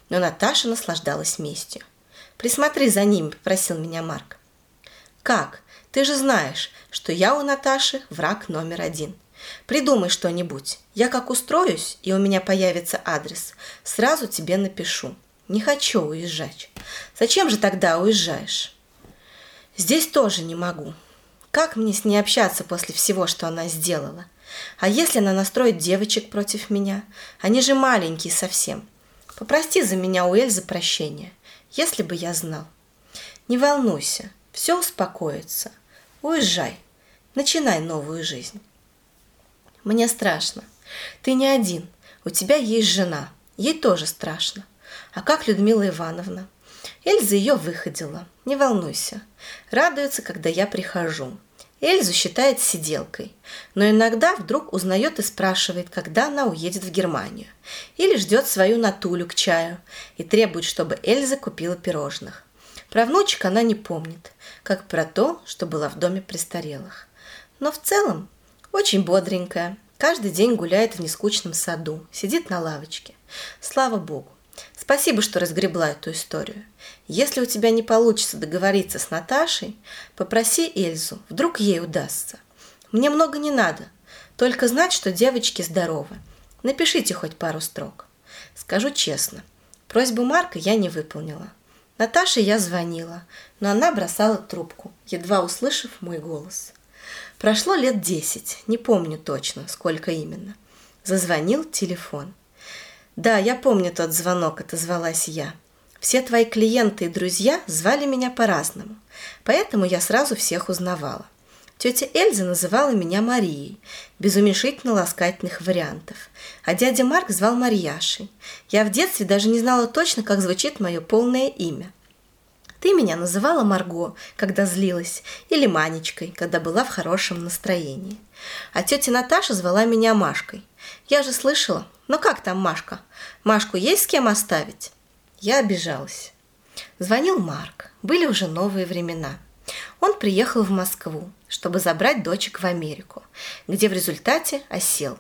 Но Наташа наслаждалась местью. «Присмотри за ними», – попросил меня Марк. «Как? Ты же знаешь, что я у Наташи враг номер один. Придумай что-нибудь. Я как устроюсь, и у меня появится адрес, сразу тебе напишу. Не хочу уезжать. Зачем же тогда уезжаешь? Здесь тоже не могу. Как мне с ней общаться после всего, что она сделала? А если она настроит девочек против меня? Они же маленькие совсем. Попрости за меня у Эльзы прощения, если бы я знал. Не волнуйся, все успокоится. Уезжай, начинай новую жизнь. Мне страшно. Ты не один. У тебя есть жена. Ей тоже страшно. А как Людмила Ивановна? Эльза ее выходила. Не волнуйся. Радуется, когда я прихожу. Эльзу считает сиделкой, но иногда вдруг узнает и спрашивает, когда она уедет в Германию. Или ждет свою Натулю к чаю и требует, чтобы Эльза купила пирожных. Про внучек она не помнит, как про то, что была в доме престарелых. Но в целом очень бодренькая. Каждый день гуляет в нескучном саду, сидит на лавочке. Слава богу. Спасибо, что разгребла эту историю. Если у тебя не получится договориться с Наташей, попроси Эльзу, вдруг ей удастся. Мне много не надо, только знать, что девочки здоровы. Напишите хоть пару строк. Скажу честно, просьбу Марка я не выполнила. Наташе я звонила, но она бросала трубку, едва услышав мой голос. Прошло лет десять, не помню точно, сколько именно. Зазвонил телефон. «Да, я помню тот звонок», — отозвалась я. «Все твои клиенты и друзья звали меня по-разному, поэтому я сразу всех узнавала. Тетя Эльза называла меня Марией, без уменьшительно-ласкательных вариантов, а дядя Марк звал Марьяшей. Я в детстве даже не знала точно, как звучит мое полное имя — ты меня называла Марго, когда злилась, или Манечкой, когда была в хорошем настроении. А тетя Наташа звала меня Машкой. Я же слышала. Ну как там Машка? Машку есть с кем оставить? Я обижалась. Звонил Марк. Были уже новые времена. Он приехал в Москву, чтобы забрать дочек в Америку, где в результате осел.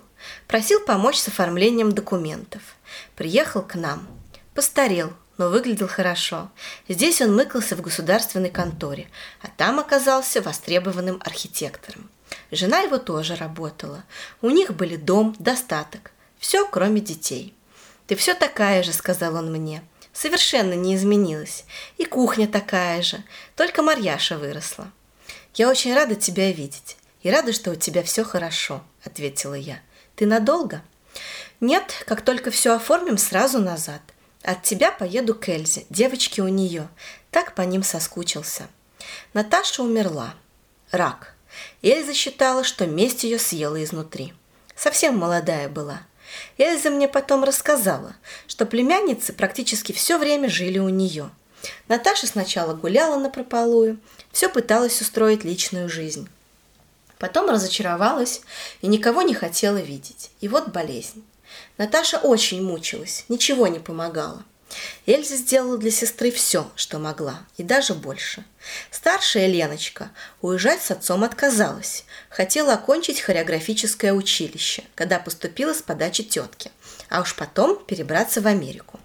Просил помочь с оформлением документов. Приехал к нам. Постарел, но выглядел хорошо. Здесь он мыкался в государственной конторе, а там оказался востребованным архитектором. Жена его тоже работала. У них были дом, достаток. Все, кроме детей. «Ты все такая же», — сказал он мне. «Совершенно не изменилась. И кухня такая же. Только Марьяша выросла». «Я очень рада тебя видеть. И рада, что у тебя все хорошо», — ответила я. «Ты надолго?» «Нет, как только все оформим, сразу назад. От тебя поеду к Эльзе, девочке у нее. Так по ним соскучился. Наташа умерла. Рак. Эльза считала, что месть ее съела изнутри. Совсем молодая была. Эльза мне потом рассказала, что племянницы практически все время жили у нее. Наташа сначала гуляла на прополую, все пыталась устроить личную жизнь. Потом разочаровалась и никого не хотела видеть. И вот болезнь. Наташа очень мучилась, ничего не помогало. Эльза сделала для сестры все, что могла, и даже больше. Старшая Леночка уезжать с отцом отказалась. Хотела окончить хореографическое училище, когда поступила с подачи тетки, а уж потом перебраться в Америку.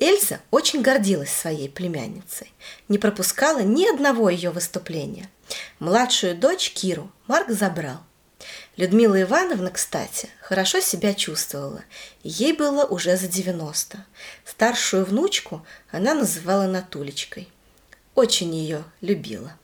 Эльза очень гордилась своей племянницей, не пропускала ни одного ее выступления. Младшую дочь Киру Марк забрал. Людмила Ивановна, кстати, хорошо себя чувствовала. Ей было уже за 90. Старшую внучку она называла Натулечкой. Очень ее любила.